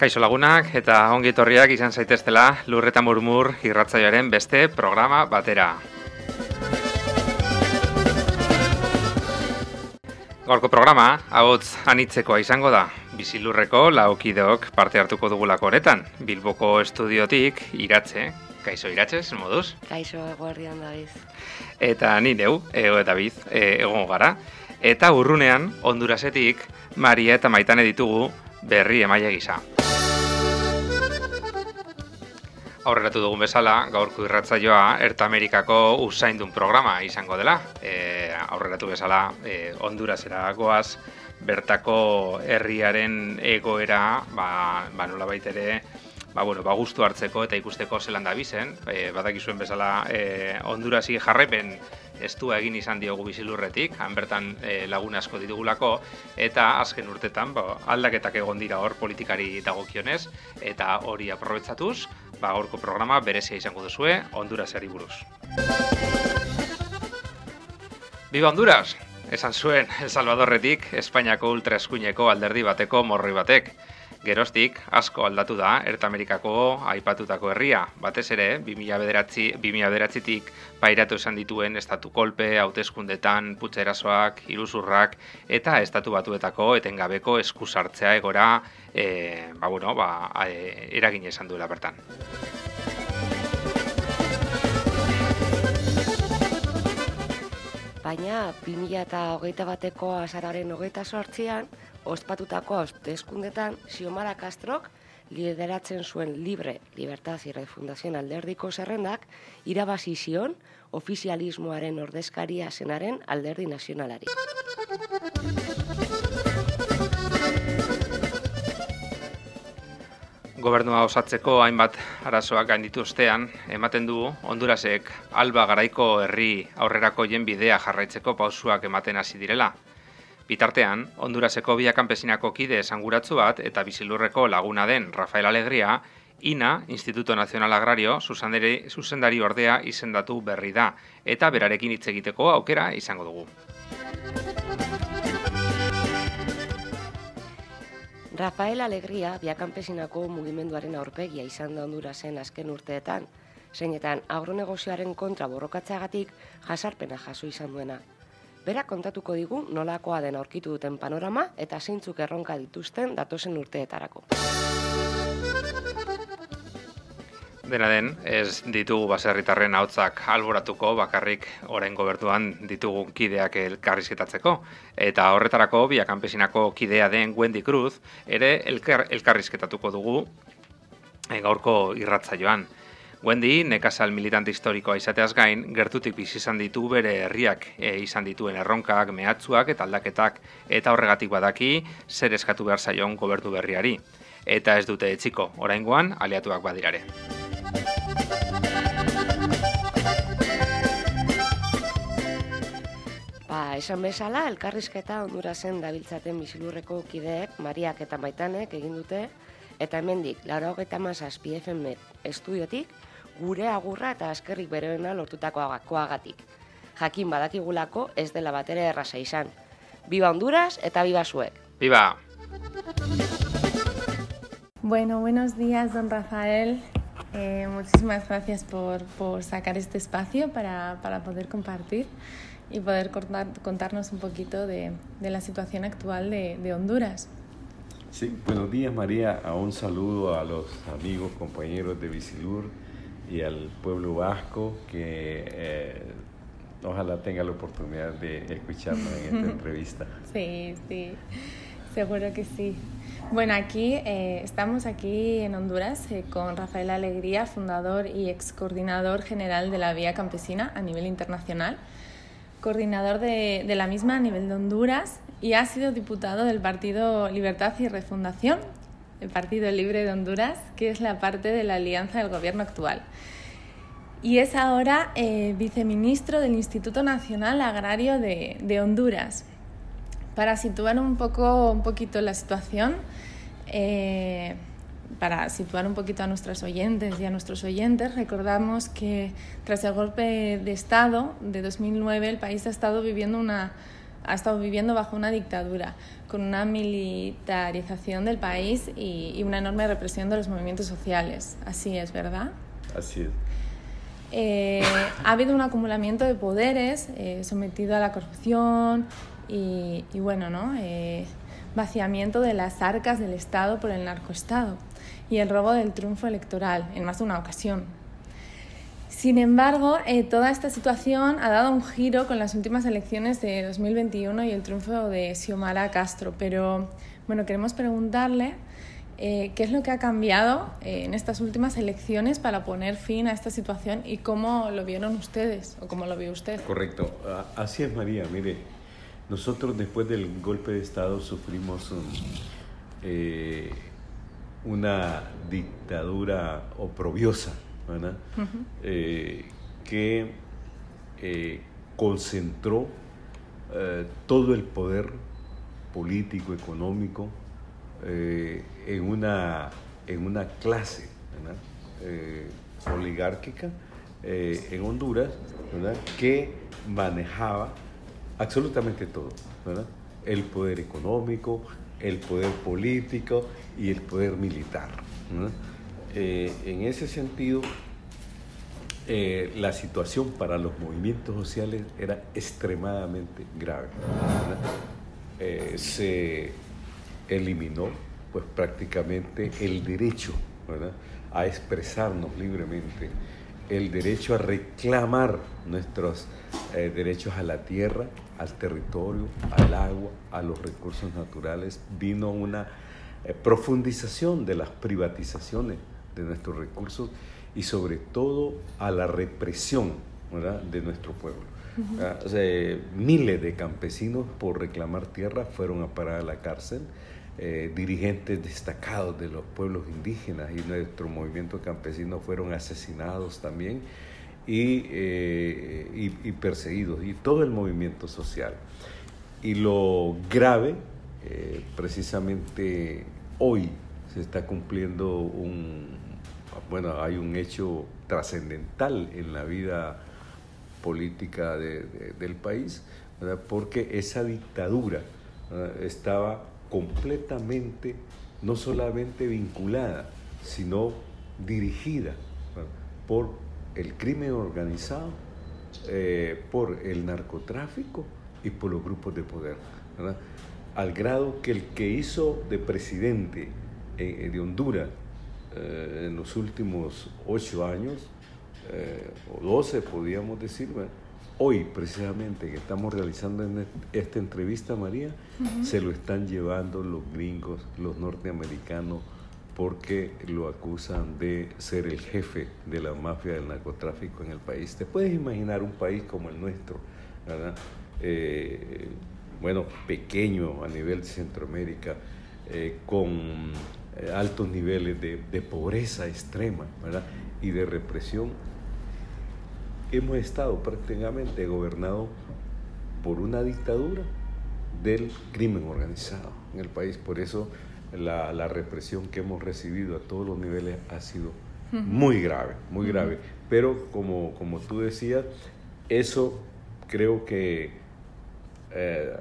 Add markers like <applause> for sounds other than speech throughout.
Kaixo lagunak eta ongi torriak izan zaiteztela lurreta murmur irratzaioaren beste programa batera. Gaurko programa, hauts anitzekoa izango da. Bizilurreko laukideok parte hartuko dugulako honetan. Bilboko estudiotik iratze. Kaixo iratze, zen moduz? Kaixo eguerrian dabiz. Eta ni neu, ego eta biz, e, egon gara. Eta urrunean, Hondurasetik, Maria eta Maitane ditugu berri emaile gisa. Aurreratu dugun bezala, gaurko irratzaioa Erta Amerikako usaindun programa izango dela. E, aurreratu bezala, e, Hondurasera goaz, bertako herriaren egoera, ba, ba nola baitere, ba, bueno, ba, guztu hartzeko eta ikusteko zelan da bizen. E, badakizuen bezala, e, Hondurasi jarrepen estua egin izan diogu bizilurretik, han bertan e, lagun asko ditugulako, eta azken urtetan ba, aldaketak egon dira hor politikari dagokionez, eta hori aprobetsatuz, ba, gaurko programa berezia izango duzue, Hondurasari buruz. Biba Honduras! Esan zuen El Salvadorretik, Espainiako ultraeskuineko alderdi bateko morroi batek. Gerostik, asko aldatu da, Erta Amerikako aipatutako herria. Batez ere, 2000 tik pairatu esan dituen estatu kolpe, hauteskundetan, putzerasoak, iruzurrak, eta estatu batuetako etengabeko eskusartzea egora, e, ba, bueno, ba, e, eragin esan duela bertan. Baina, 2008 bateko azararen hogeita sortzian, ospatutako hauteskundetan Xiomara Castrok lideratzen zuen Libre Libertad y Refundación alderdiko zerrendak irabazi zion ofizialismoaren ordezkaria zenaren alderdi nazionalari. Gobernua osatzeko hainbat arazoak gainditu ostean, ematen du Hondurasek alba garaiko herri aurrerako jenbidea jarraitzeko pausuak ematen hasi direla. Bitartean, Honduraseko bia kanpesinako kide esanguratzu bat eta bizilurreko laguna den Rafael Alegria, INA, Instituto Nacional Agrario, zuzendari ordea izendatu berri da, eta berarekin hitz egiteko aukera izango dugu. Rafael Alegria biakanpesinako mugimenduaren aurpegia izan da Hondurasen azken urteetan, zeinetan agronegozioaren kontra borrokatzeagatik jasarpena jaso izan duena. Bera kontatuko digu nolakoa den aurkitu duten panorama eta zeintzuk erronka dituzten datosen urteetarako. Dena den, ez ditugu baserritarren hautzak alboratuko bakarrik orain gobertuan ditugu kideak elkarrizketatzeko. Eta horretarako, biakanpesinako kidea den Wendy Cruz, ere elkar, elkarrizketatuko dugu eh, gaurko irratza joan. Wendy, nekazal militante historikoa izateaz gain, gertutik bizi izan ditu bere herriak e, izan dituen erronkak, mehatzuak eta aldaketak eta horregatik badaki zer eskatu behar zaion gobertu berriari. Eta ez dute etxiko, oraingoan aliatuak badirare. Ba, esan bezala, elkarrizketa ondura zen dabiltzaten bizilurreko kideek, Mariak eta Maitanek egin dute, eta hemendik, lara hogeita mazaz PFM estudiotik, gure agurra eta askerrik beroena lortutako agatik. Jakin badakigulako ez dela batere erraza izan. Biba Honduras eta biba zuek. Biba! Bueno, buenos días, don Rafael. Eh, muchísimas gracias por, por, sacar este espacio para, para poder compartir y poder contar, contarnos un poquito de, de la situación actual de, de Honduras. Sí, buenos días María, un saludo a los amigos, compañeros de Visilur y al pueblo vasco que eh, ojalá tenga la oportunidad de escucharnos en esta <laughs> entrevista. Sí, sí, seguro que sí. Bueno, aquí eh, estamos aquí en Honduras eh, con Rafael Alegría, fundador y ex coordinador general de la Vía Campesina a nivel internacional, coordinador de, de la misma a nivel de Honduras y ha sido diputado del Partido Libertad y Refundación el Partido Libre de Honduras, que es la parte de la alianza del gobierno actual. Y es ahora eh, viceministro del Instituto Nacional Agrario de, de, Honduras. Para situar un, poco, un poquito la situación, eh, para situar un poquito a nuestras oyentes y a nuestros oyentes, recordamos que tras el golpe de Estado de 2009 el país ha estado viviendo una ha estado viviendo bajo una dictadura, con una militarización del país y, una enorme represión de los movimientos sociales. Así es, ¿verdad? Así es. Eh, ha habido un acumulamiento de poderes eh, sometido a la corrupción y, bueno, ¿no? Eh, vaciamiento de las arcas del Estado por el narcoestado y el robo del triunfo electoral en más de una ocasión. Sin embargo, eh, toda esta situación ha dado un giro con las últimas elecciones de 2021 y el triunfo de Xiomara Castro. Pero bueno, queremos preguntarle eh, qué es lo que ha cambiado eh, en estas últimas elecciones para poner fin a esta situación y cómo lo vieron ustedes o cómo lo vio usted. Correcto. Así es, María. Mire, nosotros después del golpe de Estado sufrimos una dictadura oprobiosa eh, que eh, concentró eh, todo el poder político, económico, en, una, en una clase oligárquica en Honduras que manejaba absolutamente todo, el poder económico, el poder político y el poder militar. Eh, en ese sentido, eh, la situación para los movimientos sociales era extremadamente grave. Eh, se eliminó pues prácticamente el derecho a expresarnos libremente, el derecho a reclamar nuestros derechos a la tierra, al territorio, al agua, a los recursos naturales. Vino una profundización de las privatizaciones de nuestros recursos y sobre todo a la represión de nuestro pueblo. Ah, miles de campesinos por reclamar tierra fueron a parar a la cárcel, eh, dirigentes destacados de los pueblos indígenas y nuestro movimiento campesino fueron asesinados también y, eh, y, perseguidos, y todo el movimiento social. Y lo grave, eh, precisamente hoy, se está cumpliendo un, bueno, hay un hecho trascendental en la vida política del país, porque esa dictadura estaba completamente, no solamente vinculada, sino dirigida por el crimen organizado, eh, por el narcotráfico y por los grupos de poder, al grado que el que hizo de presidente eh, de Honduras eh, en los últimos ocho años, eh, o doce podríamos decir, hoy precisamente que estamos realizando esta entrevista, María, se lo están llevando los gringos, los norteamericanos, porque lo acusan de ser el jefe de la mafia del narcotráfico en el país. Te puedes imaginar un país como el nuestro, ¿verdad? bueno, pequeño a nivel de Centroamérica, con eh, altos niveles de, pobreza extrema y de represión, hemos estado prácticamente gobernados por una dictadura del crimen organizado en el país. Por eso la, represión que hemos recibido a todos los niveles ha sido muy grave, muy grave. Pero como, como tú decías, eso creo que eh,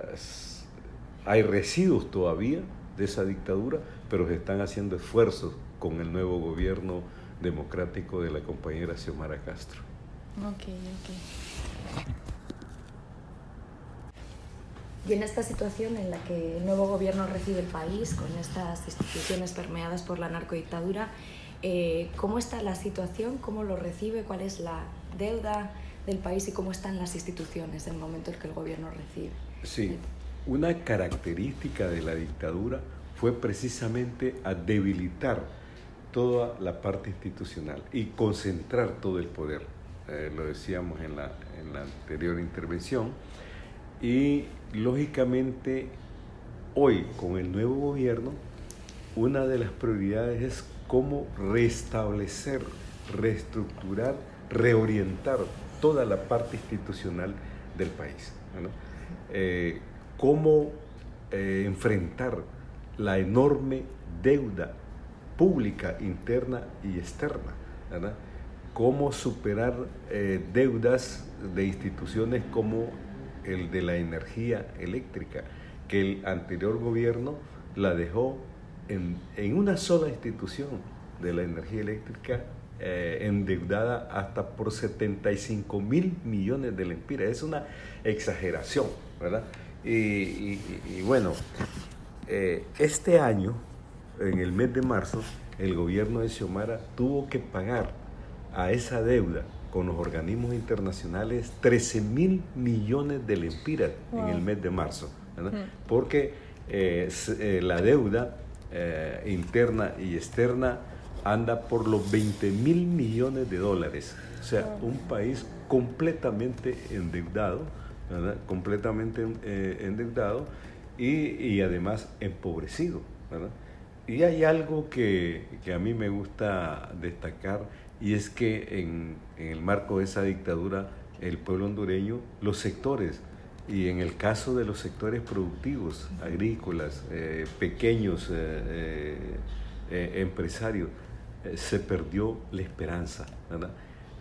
hay residuos todavía de esa dictadura, pero se están haciendo esfuerzos con el nuevo gobierno democrático de la compañera Xiomara Castro. Ok, ok. Y en esta situación en la que el nuevo gobierno recibe el país, con estas instituciones permeadas por la narcodictadura, eh, ¿cómo está la situación? ¿Cómo lo recibe? ¿Cuál es la deuda del país y cómo están las instituciones en el momento en que el gobierno recibe? Sí, una característica de la dictadura fue precisamente a debilitar toda la parte institucional y concentrar todo el poder. Eh, lo decíamos en la, en la anterior intervención. Y lógicamente hoy con el nuevo gobierno, una de las prioridades es cómo restablecer, reestructurar, reorientar toda la parte institucional del país. Eh, cómo eh, enfrentar la enorme deuda pública interna y externa. Cómo superar eh, deudas de instituciones como el de la energía eléctrica, que el anterior gobierno la dejó en, en una sola institución de la energía eléctrica eh, endeudada hasta por 75 mil millones de lempiras. Es una exageración, ¿verdad? Y, bueno, eh, este año, en el mes de marzo, el gobierno de Xiomara tuvo que pagar a esa deuda con los organismos internacionales 13 mil millones de lempiras en el mes de marzo, ¿verdad? porque eh, la deuda interna y externa anda por los 20 mil millones de dólares. O sea, un país completamente endeudado, ¿verdad? completamente eh, endeudado y, además empobrecido. ¿verdad? Y hay algo que, que, a mí me gusta destacar y es que en, en, el marco de esa dictadura, el pueblo hondureño, los sectores, y en el caso de los sectores productivos, agrícolas, eh, pequeños eh, empresarios, eh, se perdió la esperanza, ¿verdad?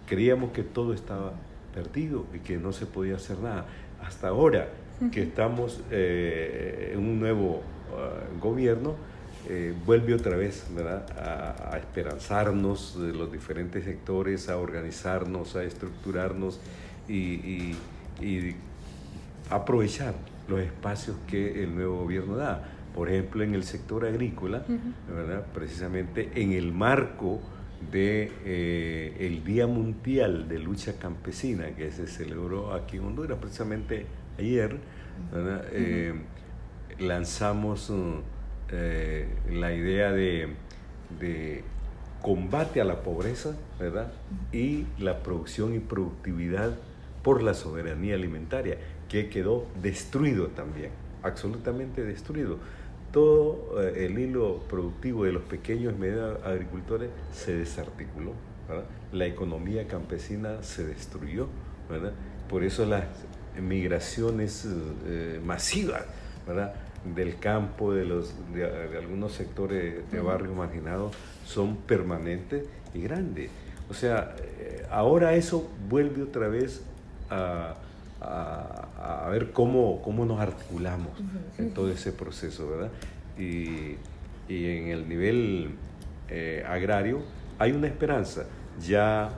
Creíamos que todo estaba perdido y que no se podía hacer nada. Hasta ahora que estamos eh, en un nuevo uh, gobierno, eh, vuelve otra vez ¿verdad? A, a, esperanzarnos de los diferentes sectores, a organizarnos, a estructurarnos y, y, y aprovechar los espacios que el nuevo gobierno da. Por ejemplo, en el sector agrícola, precisamente en el marco de eh, el Día Mundial de Lucha Campesina que se celebró aquí en Honduras precisamente ayer, eh, lanzamos eh, la idea de, de, combate a la pobreza ¿verdad? y la producción y productividad por la soberanía alimentaria, que quedó destruido también, absolutamente destruido todo eh, el hilo productivo de los pequeños y medios agricultores se desarticuló. La economía campesina se destruyó. Por eso las migraciones eh, masivas del campo, de, los, de, algunos sectores de barrios marginados, son permanentes y grandes. O sea, eh, ahora eso vuelve otra vez a a, ver cómo, cómo nos articulamos en todo ese proceso, ¿verdad? Y, y en el nivel eh, agrario hay una esperanza. Ya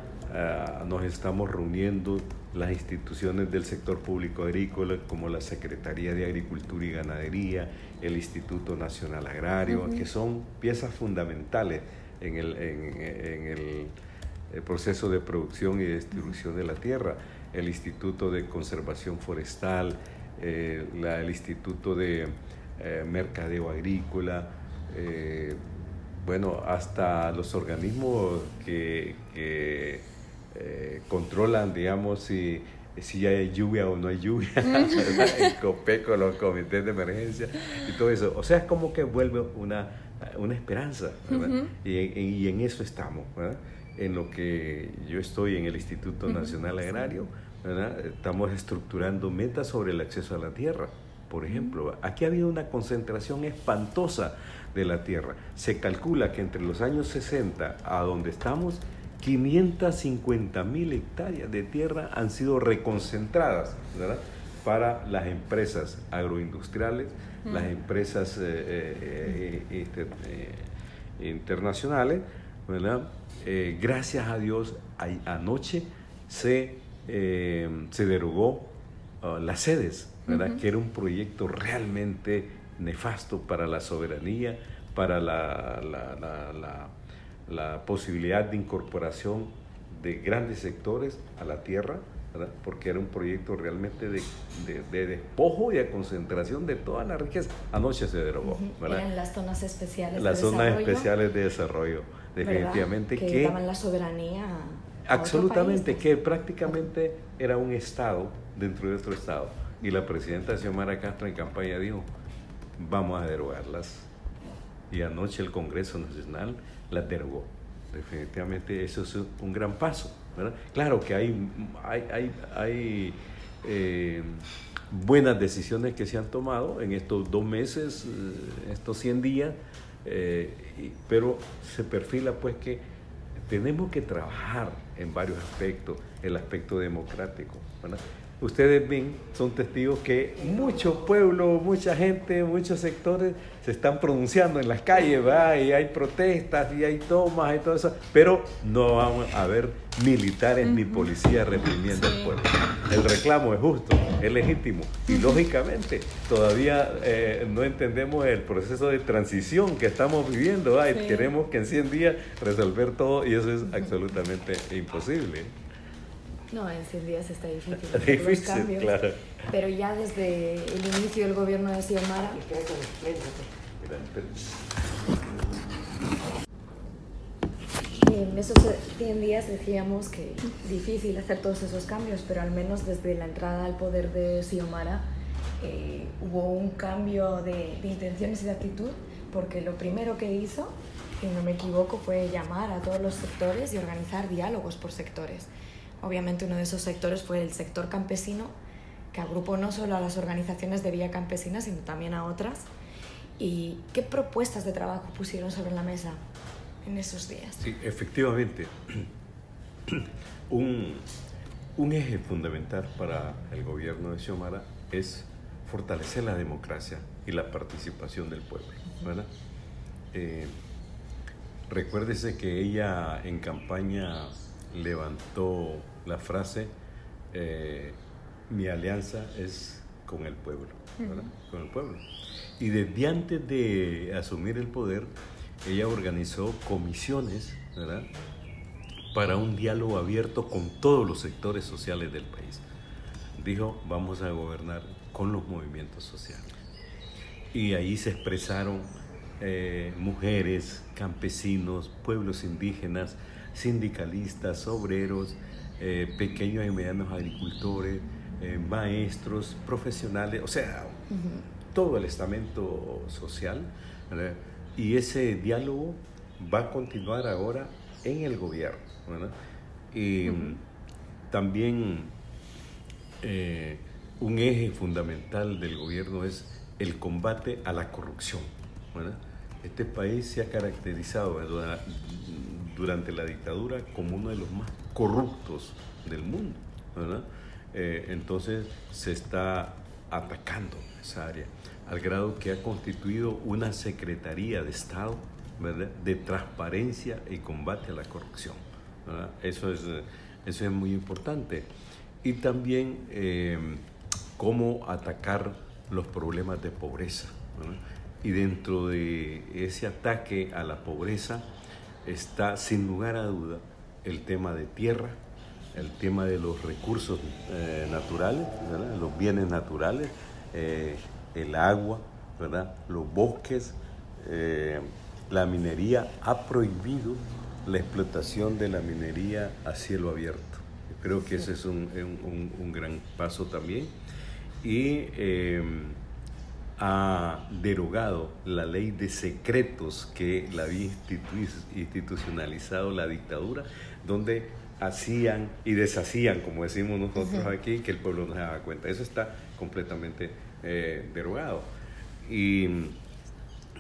nos estamos reuniendo las instituciones del sector público agrícola, como la Secretaría de Agricultura y Ganadería, el Instituto Nacional Agrario, que son piezas fundamentales en el, en, en el, el proceso de producción y distribución de la tierra. El Instituto de Conservación Forestal, eh, el Instituto de eh, Mercadeo Agrícola, eh, bueno, hasta los organismos que, controlan, digamos, si, si hay lluvia o no hay lluvia, <laughs> el COPECO, los comités de emergencia y todo eso. O sea, es como que vuelve una, una esperanza, y, y, en eso estamos, ¿verdad? en lo que yo estoy en el Instituto Nacional Agrario, estamos estructurando metas sobre el acceso a la tierra. Por ejemplo, aquí ha habido una concentración espantosa de la tierra. Se calcula que entre los años 60 a donde estamos, 550 mil hectáreas de tierra han sido reconcentradas para las empresas agroindustriales, las empresas eh, eh, eh, este, internacionales, gracias a Dios, anoche se, se derogó uh, las sedes, ¿verdad? que era un proyecto realmente nefasto para la soberanía, para la, la, la, posibilidad de incorporación de grandes sectores a la tierra, ¿verdad? porque era un proyecto realmente de, de, despojo y de concentración de toda la riqueza. Anoche se derogó. ¿verdad? Eran las zonas especiales las de zonas desarrollo. especiales de desarrollo definitivamente que, que, daban la soberanía a absolutamente otro país, que prácticamente era un estado dentro de otro estado y la presidenta Xiomara Castro en campaña dijo vamos a derogarlas y anoche el Congreso Nacional las derogó definitivamente eso es un gran paso claro que hay hay, hay, hay eh, buenas decisiones que se han tomado en estos dos meses eh, estos 100 días eh, pero se perfila pues que tenemos que trabajar en varios aspectos, el aspecto democrático. Ustedes ven, son testigos que muchos pueblos, mucha gente, muchos sectores se están pronunciando en las calles, ¿verdad? y hay protestas y hay tomas y todo eso, pero no vamos a ver militares ni policías reprimiendo al pueblo. El reclamo es justo, es legítimo y lógicamente todavía eh, no entendemos el proceso de transición que estamos viviendo, ¿verdad? y queremos que en 100 días resolver todo y eso es absolutamente imposible. No, en 100 días está difícil. <laughs> difícil, cambios, claro. Pero ya desde el inicio del gobierno de Xiomara... En esos 100 días decíamos que difícil hacer todos esos cambios, pero al menos desde la entrada al poder de Xiomara eh, hubo un cambio de, de intenciones y de actitud, porque lo primero que hizo, si no me equivoco, fue llamar a todos los sectores y organizar diálogos por sectores. Obviamente uno de esos sectores fue el sector campesino, que agrupó no solo a las organizaciones de vía campesina, sino también a otras. ¿Y qué propuestas de trabajo pusieron sobre la mesa en esos días? Sí, efectivamente. <clears throat> Un, un eje fundamental para el gobierno de Xiomara es fortalecer la democracia y la participación del pueblo. ¿verdad? Eh, recuérdese que ella en campaña levantó la frase, eh, mi alianza es con el pueblo, Con el pueblo. Y desde antes de asumir el poder, ella organizó comisiones, Para un diálogo abierto con todos los sectores sociales del país. Dijo, vamos a gobernar con los movimientos sociales. Y ahí se expresaron eh, mujeres, campesinos, pueblos indígenas, sindicalistas, obreros, eh, pequeños y medianos agricultores, eh, maestros, profesionales, o sea, todo el estamento social. Y ese diálogo va a continuar ahora en el gobierno. Y también eh, un eje fundamental del gobierno es el combate a la corrupción. Este país se ha caracterizado durante la dictadura como uno de los más corruptos del mundo. Eh, entonces se está atacando esa área, al grado que ha constituido una Secretaría de Estado de transparencia y combate a la corrupción. Eso es, eso es muy importante. Y también eh, cómo atacar los problemas de pobreza. Y dentro de ese ataque a la pobreza, está sin lugar a duda el tema de tierra, el tema de los recursos eh, naturales, los bienes naturales, eh, el agua, ¿verdad? los bosques, eh, la minería ha prohibido la explotación de la minería a cielo abierto. Creo que ese es un, un gran paso también. Y ha derogado la ley de secretos que la había institucionalizado la dictadura, donde hacían y deshacían, como decimos nosotros aquí, que el pueblo no se daba cuenta. Eso está completamente eh, derogado. Y,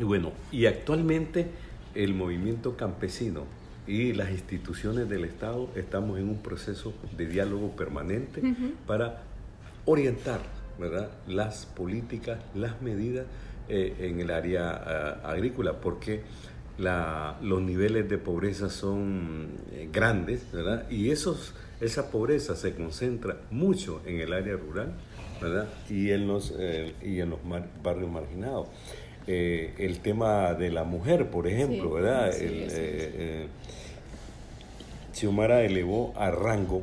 bueno, y actualmente el movimiento campesino y las instituciones del Estado estamos en un proceso de diálogo permanente para orientar las políticas, las medidas eh, en el área eh, agrícola, porque los niveles de pobreza son eh, grandes, Y esos, esa pobreza se concentra mucho en el área rural, Y en los, y en los barrios marginados. el tema de la mujer, por ejemplo, ¿verdad? Xiomara elevó a rango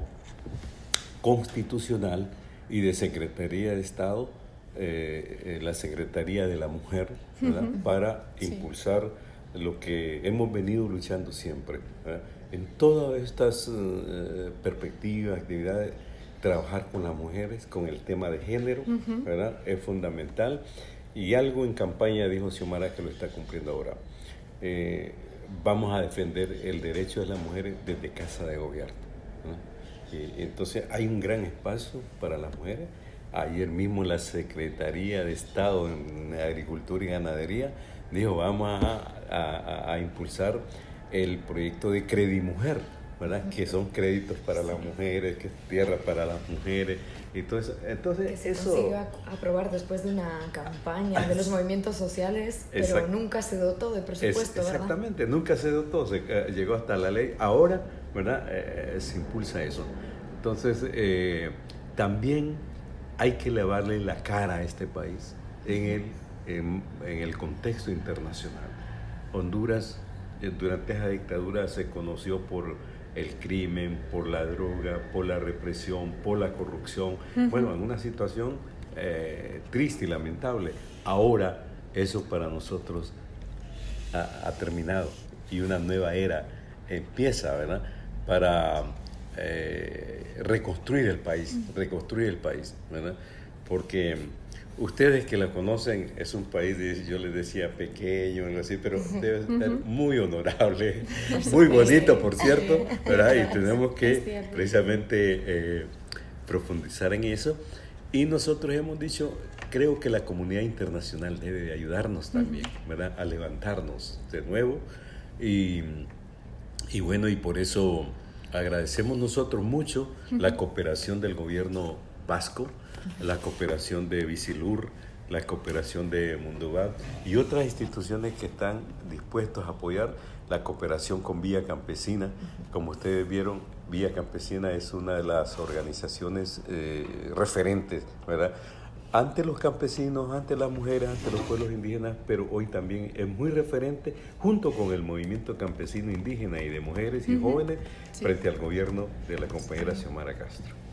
constitucional y de Secretaría de Estado, eh, eh, la Secretaría de la Mujer, para impulsar lo que hemos venido luchando siempre. En todas estas eh, perspectivas, actividades, trabajar con las mujeres, con el tema de género, ¿verdad? es fundamental. Y algo en campaña dijo Xiomara que lo está cumpliendo ahora. vamos a defender el derecho de las mujeres desde casa de gobierno entonces hay un gran espacio para las mujeres. Ayer mismo la Secretaría de Estado en Agricultura y Ganadería dijo vamos a, impulsar el proyecto de Credimujer, ¿verdad? Que son créditos para las mujeres, que es tierra para las mujeres y todo eso. Entonces, que se eso... consiguió aprobar después de una campaña de los <laughs> movimientos sociales, pero nunca se dotó de presupuesto, es, Exactamente, nunca se dotó, se, eh, llegó hasta la ley. Ahora, ¿verdad? Eh, se impulsa eso. Entonces, eh, también hay que lavarle la cara a este país en el, en, en el contexto internacional. Honduras durante esa dictadura se conoció por el crimen, por la droga, por la represión, por la corrupción. Bueno, en una situación eh, triste y lamentable. Ahora eso para nosotros ha, terminado y una nueva era empieza, ¿verdad? Para eh, reconstruir el país, reconstruir el país, ¿verdad? Porque Ustedes que la conocen, es un país, yo les decía, pequeño, algo así, pero debe ser muy honorable, <laughs> muy bonito, por cierto, ¿verdad? Y tenemos que precisamente eh, profundizar en eso. Y nosotros hemos dicho, creo que la comunidad internacional debe de ayudarnos también, ¿verdad? A levantarnos de nuevo. Y, y bueno, y por eso agradecemos nosotros mucho la cooperación del gobierno vasco, la cooperación de Visilur, la cooperación de Mundubat y otras instituciones que están dispuestos a apoyar la cooperación con Vía Campesina. Como ustedes vieron, Vía Campesina es una de las organizaciones eh, referentes, ¿verdad? Ante los campesinos, ante las mujeres, ante los pueblos indígenas, pero hoy también es muy referente junto con el movimiento campesino indígena y de mujeres y jóvenes frente al gobierno de la compañera Xiomara Castro.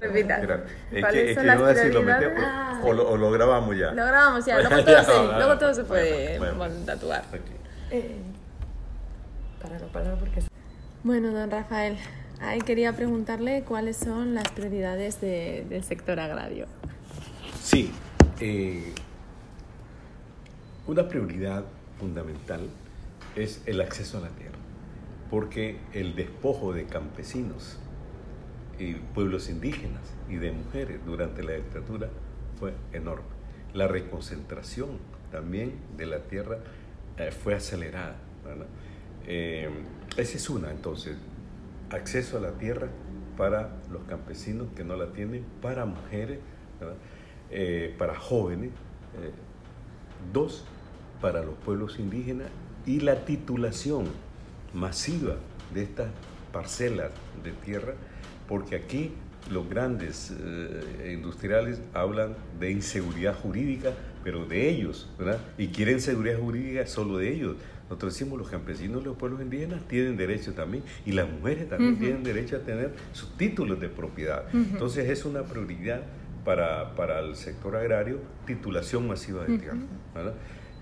Repita. Es que, es que no decir lo metemos o, lo, o, lo, grabamos ya. Lo grabamos ya, <laughs> luego todo, se, luego todo se puede bueno, tatuar. Eh, páralo, páralo porque... Bueno, don Rafael, ahí quería preguntarle cuáles son las prioridades de, del sector agrario. Sí, eh, una prioridad fundamental es el acceso a la tierra, porque el despojo de campesinos y pueblos indígenas y de mujeres durante la dictadura fue enorme. La reconcentración también de la tierra eh, fue acelerada. Eh, esa es una, entonces, acceso a la tierra para los campesinos que no la tienen, para mujeres, eh, para jóvenes. dos, para los pueblos indígenas y la titulación masiva de estas parcelas de tierra porque aquí los grandes eh, industriales hablan de inseguridad jurídica, pero de ellos, ¿verdad? Y quieren seguridad jurídica solo de ellos. Nosotros decimos, los campesinos, los pueblos indígenas tienen derecho también, y las mujeres también tienen derecho a tener sus títulos de propiedad. Entonces es una prioridad para, para, el sector agrario, titulación masiva de tierra.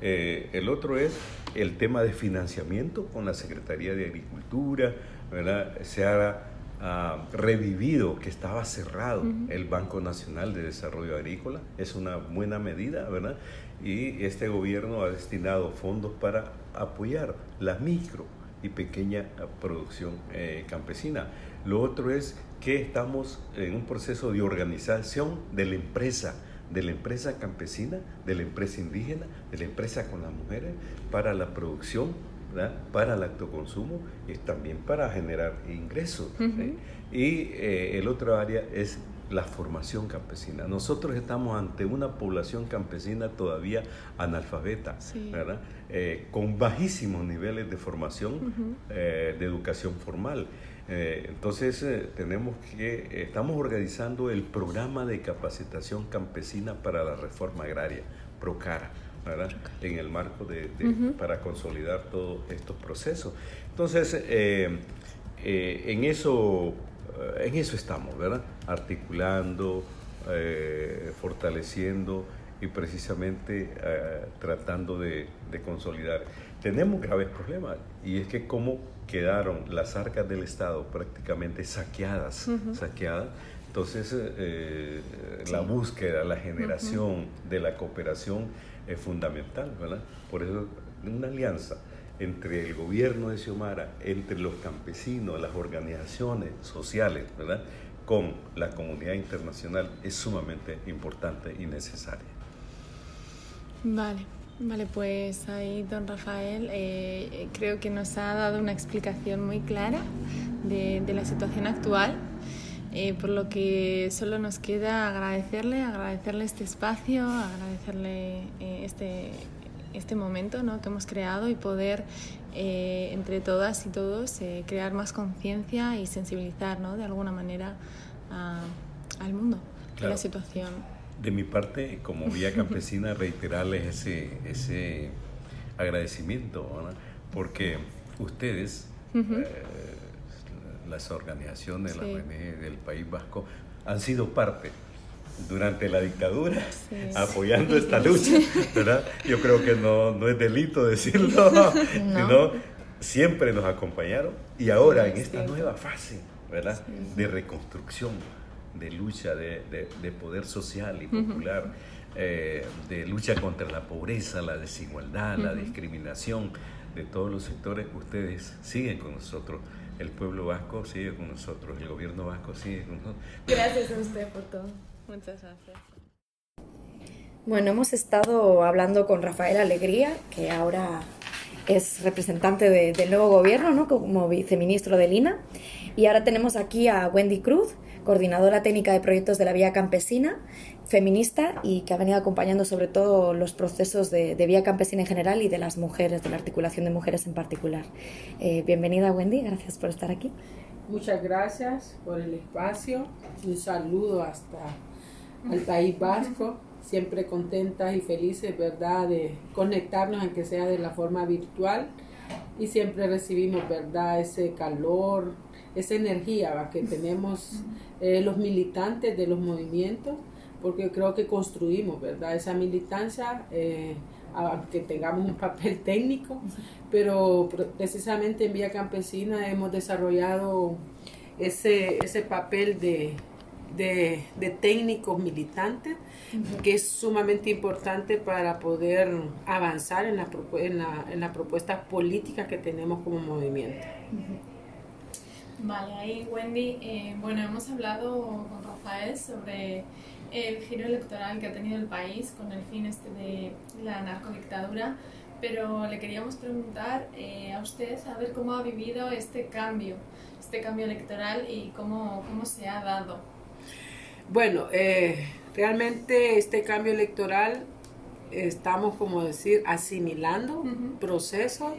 Eh, el otro es el tema de financiamiento con la Secretaría de Agricultura, ¿verdad? Se haga revivido, que estaba cerrado el Banco Nacional de Desarrollo Agrícola. Es una buena medida, ¿verdad? Y este gobierno ha destinado fondos para apoyar la micro y pequeña producción eh, campesina. Lo otro es que estamos en un proceso de organización de la empresa, de la empresa campesina, de la empresa indígena, de la empresa con las mujeres para la producción para el autoconsumo y también para generar ingresos. Y eh, el otro área es la formación campesina. Nosotros estamos ante una población campesina todavía analfabeta, ¿verdad? Eh, con bajísimos niveles de formación, eh, de educación formal. entonces tenemos que, estamos organizando el programa de capacitación campesina para la reforma agraria, PROCARA en el marco de, para consolidar todos estos procesos. Entonces, eh, eh, en, eso, en eso estamos, ¿verdad? articulando, eh, fortaleciendo y precisamente tratando de, consolidar. Tenemos graves problemas y es que cómo quedaron las arcas del Estado prácticamente saqueadas, saqueadas entonces, la búsqueda, la generación de la cooperación es fundamental, ¿verdad? Por eso una alianza entre el gobierno de Xiomara, entre los campesinos, las organizaciones sociales, ¿verdad? con la comunidad internacional es sumamente importante y necesaria. Vale. Vale, pues ahí don Rafael eh, creo que nos ha dado una explicación muy clara de, de la situación actual, eh, por lo que solo nos queda agradecerle, agradecerle este espacio, agradecerle eh, este, este momento ¿no? que hemos creado y poder entre todas y todos crear más conciencia y sensibilizar ¿no? de alguna manera al mundo de la situación de mi parte, como Vía Campesina, <laughs> reiterarles ese, ese agradecimiento, porque ustedes, eh, las organizaciones, del País Vasco, han sido parte durante la dictadura apoyando esta lucha, ¿verdad? Yo creo que no, no es delito decirlo, <laughs> sino siempre nos acompañaron y ahora en esta nueva fase, ¿verdad? De reconstrucción de lucha de, de, poder social y popular, eh, de lucha contra la pobreza, la desigualdad, la discriminación de todos los sectores, ustedes siguen con nosotros. El pueblo vasco sigue con nosotros, el gobierno vasco sigue con nosotros. Gracias a usted por todo. Muchas gracias. Bueno, hemos estado hablando con Rafael Alegría, que ahora es representante del nuevo gobierno, ¿no? como viceministro de Lina. Y ahora tenemos aquí a Wendy Cruz, coordinadora técnica de proyectos de la Vía Campesina, feminista y que ha venido acompañando sobre todo los procesos de, Vía Campesina en general y de las mujeres, de la articulación de mujeres en particular. Eh, bienvenida Wendy, gracias por estar aquí. Muchas gracias por el espacio. Un saludo hasta el País Vasco. Siempre contentas y felices, ¿verdad?, de conectarnos, aunque sea de la forma virtual. Y siempre recibimos, ¿verdad?, ese calor, esa energía que tenemos eh, los militantes de los movimientos, porque creo que construimos, ¿verdad? Esa militancia, eh, aunque tengamos un papel <laughs> técnico, pero precisamente en Vía Campesina hemos desarrollado ese, ese papel de, de, técnicos militantes, que es sumamente importante para poder avanzar en, la, en, la, en las propuestas políticas que tenemos como movimiento. Vale, ahí Wendy, eh, bueno, hemos hablado con Rafael sobre el giro electoral que ha tenido el país con el fin este de la narcodictadura, pero le queríamos preguntar eh, a usted a ver cómo ha vivido este cambio, este cambio electoral y cómo, cómo se ha dado. Bueno, eh, realmente este cambio electoral estamos, como decir, asimilando procesos,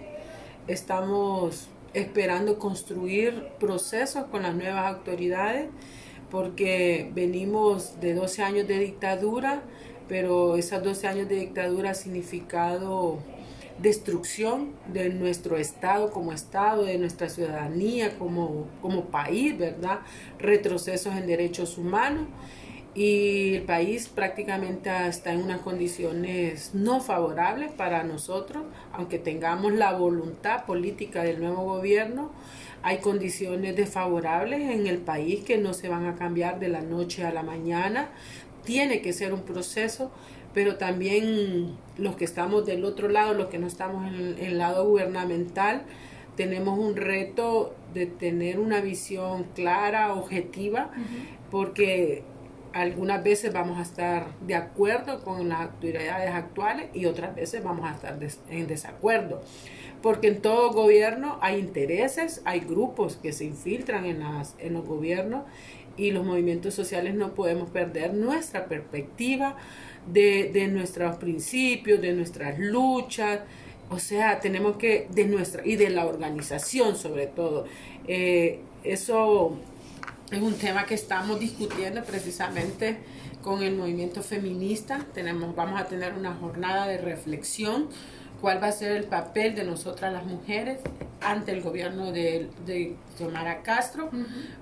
estamos esperando construir procesos con las nuevas autoridades, porque venimos de 12 años de dictadura, pero esos 12 años de dictadura han significado destrucción de nuestro Estado como Estado, de nuestra ciudadanía como, como país, ¿verdad? Retrocesos en derechos humanos y el país prácticamente está en unas condiciones no favorables para nosotros, aunque tengamos la voluntad política del nuevo gobierno, hay condiciones desfavorables en el país que no se van a cambiar de la noche a la mañana, tiene que ser un proceso, pero también los que estamos del otro lado, los que no estamos en el lado gubernamental, tenemos un reto de tener una visión clara, objetiva, porque algunas veces vamos a estar de acuerdo con las autoridades actuales y otras veces vamos a estar en desacuerdo. Porque en todo gobierno hay intereses, hay grupos que se infiltran en, las, en los gobiernos y los movimientos sociales no podemos perder nuestra perspectiva de, de nuestros principios, de nuestras luchas. O sea, tenemos que, de nuestra, y de la organización sobre todo. Eh, eso es un tema que estamos discutiendo precisamente con el movimiento feminista. Tenemos, vamos a tener una jornada de reflexión. Cuál va a ser el papel de nosotras las mujeres ante el gobierno de, de Xiomara Castro,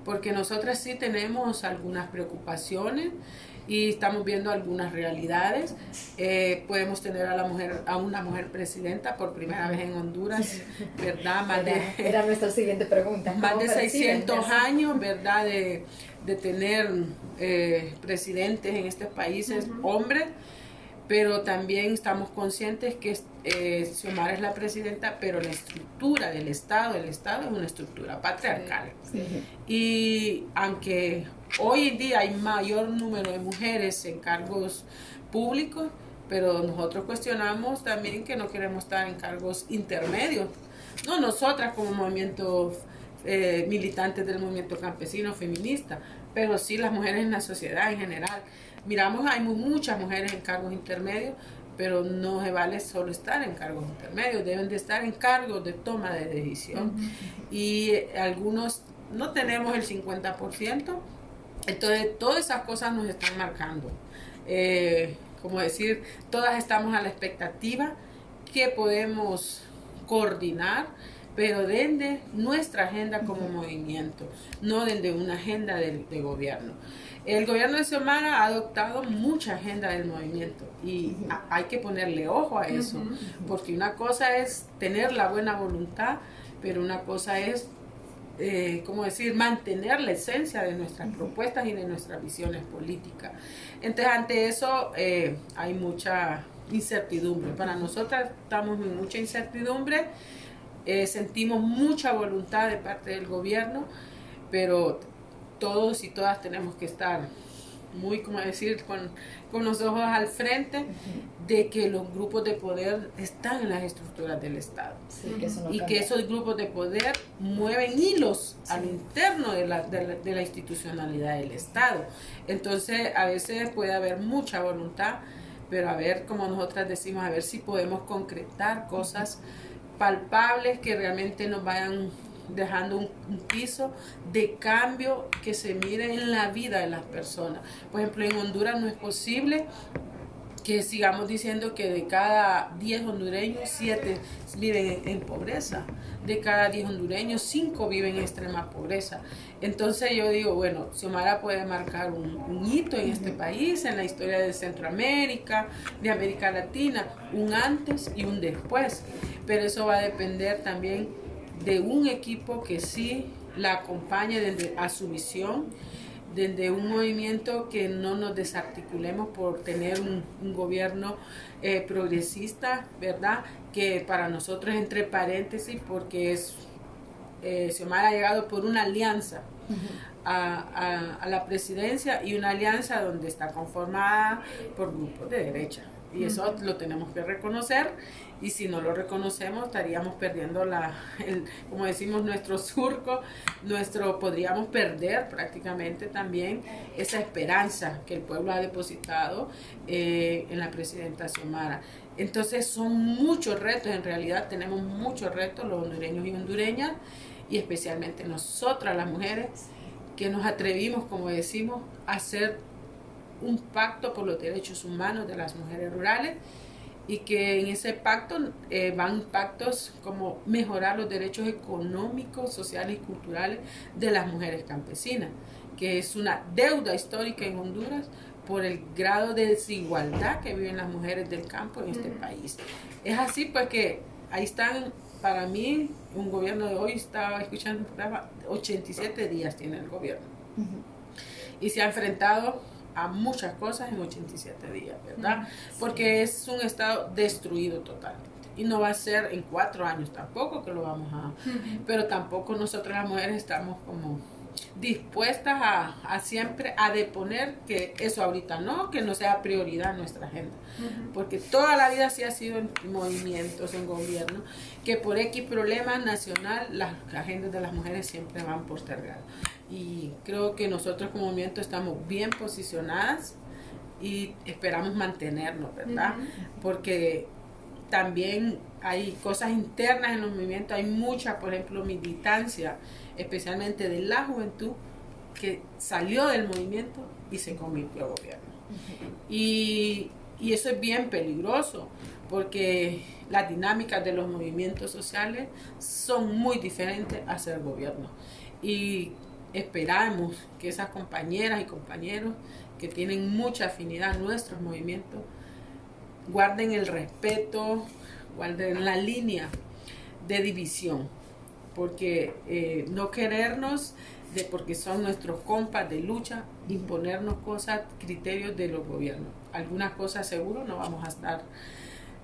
porque nosotras sí tenemos algunas preocupaciones y estamos viendo algunas realidades. Eh, podemos tener a la mujer, a una mujer presidenta por primera vez en Honduras, <laughs> ¿verdad? Más de, era nuestra siguiente pregunta. <laughs> Más de 600 años, ¿verdad? De, de tener eh, presidentes en estos países, hombres pero también estamos conscientes que eh, Xiomara es la presidenta, pero la estructura del Estado, el Estado es una estructura patriarcal. Y aunque hoy en día hay mayor número de mujeres en cargos públicos, pero nosotros cuestionamos también que no queremos estar en cargos intermedios. No nosotras como movimiento eh, militantes del movimiento campesino feminista, pero sí las mujeres en la sociedad en general. Miramos, hay muchas mujeres en cargos intermedios, pero no se vale solo estar en cargos intermedios, deben de estar en cargos de toma de decisión. Y algunos no tenemos el 50%, entonces todas esas cosas nos están marcando. Eh, como decir, todas estamos a la expectativa que podemos coordinar, pero desde nuestra agenda como movimiento, no desde una agenda de, gobierno. El gobierno de Xiomara ha adoptado mucha agenda del movimiento y hay que ponerle ojo a eso, porque una cosa es tener la buena voluntad, pero una cosa es eh, ¿cómo decir?, mantener la esencia de nuestras propuestas y de nuestras visiones políticas. Entonces, ante eso eh, hay mucha incertidumbre. Para nosotras estamos en mucha incertidumbre, eh, sentimos mucha voluntad de parte del gobierno, pero todos y todas tenemos que estar muy, como decir, con, con los ojos al frente de que los grupos de poder están en las estructuras del Estado. y que esos grupos de poder mueven hilos al interno de la, de, la, institucionalidad del Estado. Entonces, a veces puede haber mucha voluntad, pero a ver, como nosotras decimos, a ver si podemos concretar cosas palpables que realmente nos vayan dejando un, piso de cambio que se mire en la vida de las personas. Por ejemplo, en Honduras no es posible que sigamos diciendo que de cada 10 hondureños, 7 viven en, pobreza. De cada 10 hondureños, 5 viven en extrema pobreza. Entonces yo digo, bueno, Xiomara puede marcar un, un, hito en este país, en la historia de Centroamérica, de América Latina, un antes y un después. Pero eso va a depender también de un equipo que sí la acompañe desde a su visión, desde un movimiento que no nos desarticulemos por tener un, gobierno eh, progresista, ¿verdad? Que para nosotros, entre paréntesis, porque es, eh, Xiomara ha llegado por una alianza a, a, la presidencia y una alianza donde está conformada por grupos de derecha. Y eso lo tenemos que reconocer y si no lo reconocemos estaríamos perdiendo la, el, como decimos, nuestro surco, nuestro, podríamos perder prácticamente también esa esperanza que el pueblo ha depositado eh, en la presidenta Xiomara. Entonces son muchos retos, en realidad tenemos muchos retos los hondureños y hondureñas y especialmente nosotras las mujeres que nos atrevimos, como decimos, a hacer un pacto por los derechos humanos de las mujeres rurales y que en ese pacto eh, van pactos como mejorar los derechos económicos, sociales y culturales de las mujeres campesinas, que es una deuda histórica en Honduras por el grado de desigualdad que viven las mujeres del campo en este país. Es así pues que ahí están, para mí, un gobierno de hoy, estaba escuchando un programa, 87 días tiene el gobierno. Y se ha enfrentado a muchas cosas en 87 días, ¿verdad? Porque es un estado destruido totalmente. Y no va a ser en cuatro años tampoco que lo vamos a... Pero tampoco nosotras las mujeres estamos como dispuestas a, siempre a deponer que eso ahorita no, que no sea prioridad en nuestra agenda. Porque toda la vida sí ha sido en movimientos, en gobierno, que por X problema nacional las agendas de las mujeres siempre van postergadas y creo que nosotros como movimiento estamos bien posicionadas y esperamos mantenernos, ¿verdad? Porque también hay cosas internas en los movimientos, hay mucha, por ejemplo, militancia, especialmente de la juventud, que salió del movimiento y se convirtió a gobierno. y, y eso es bien peligroso, porque las dinámicas de los movimientos sociales son muy diferentes a ser gobierno. Y esperamos que esas compañeras y compañeros que tienen mucha afinidad a nuestros movimientos guarden el respeto, guarden la línea de división, porque eh, no querernos de porque son nuestros compas de lucha, imponernos cosas, criterios de los gobiernos. Algunas cosas seguro no vamos a estar,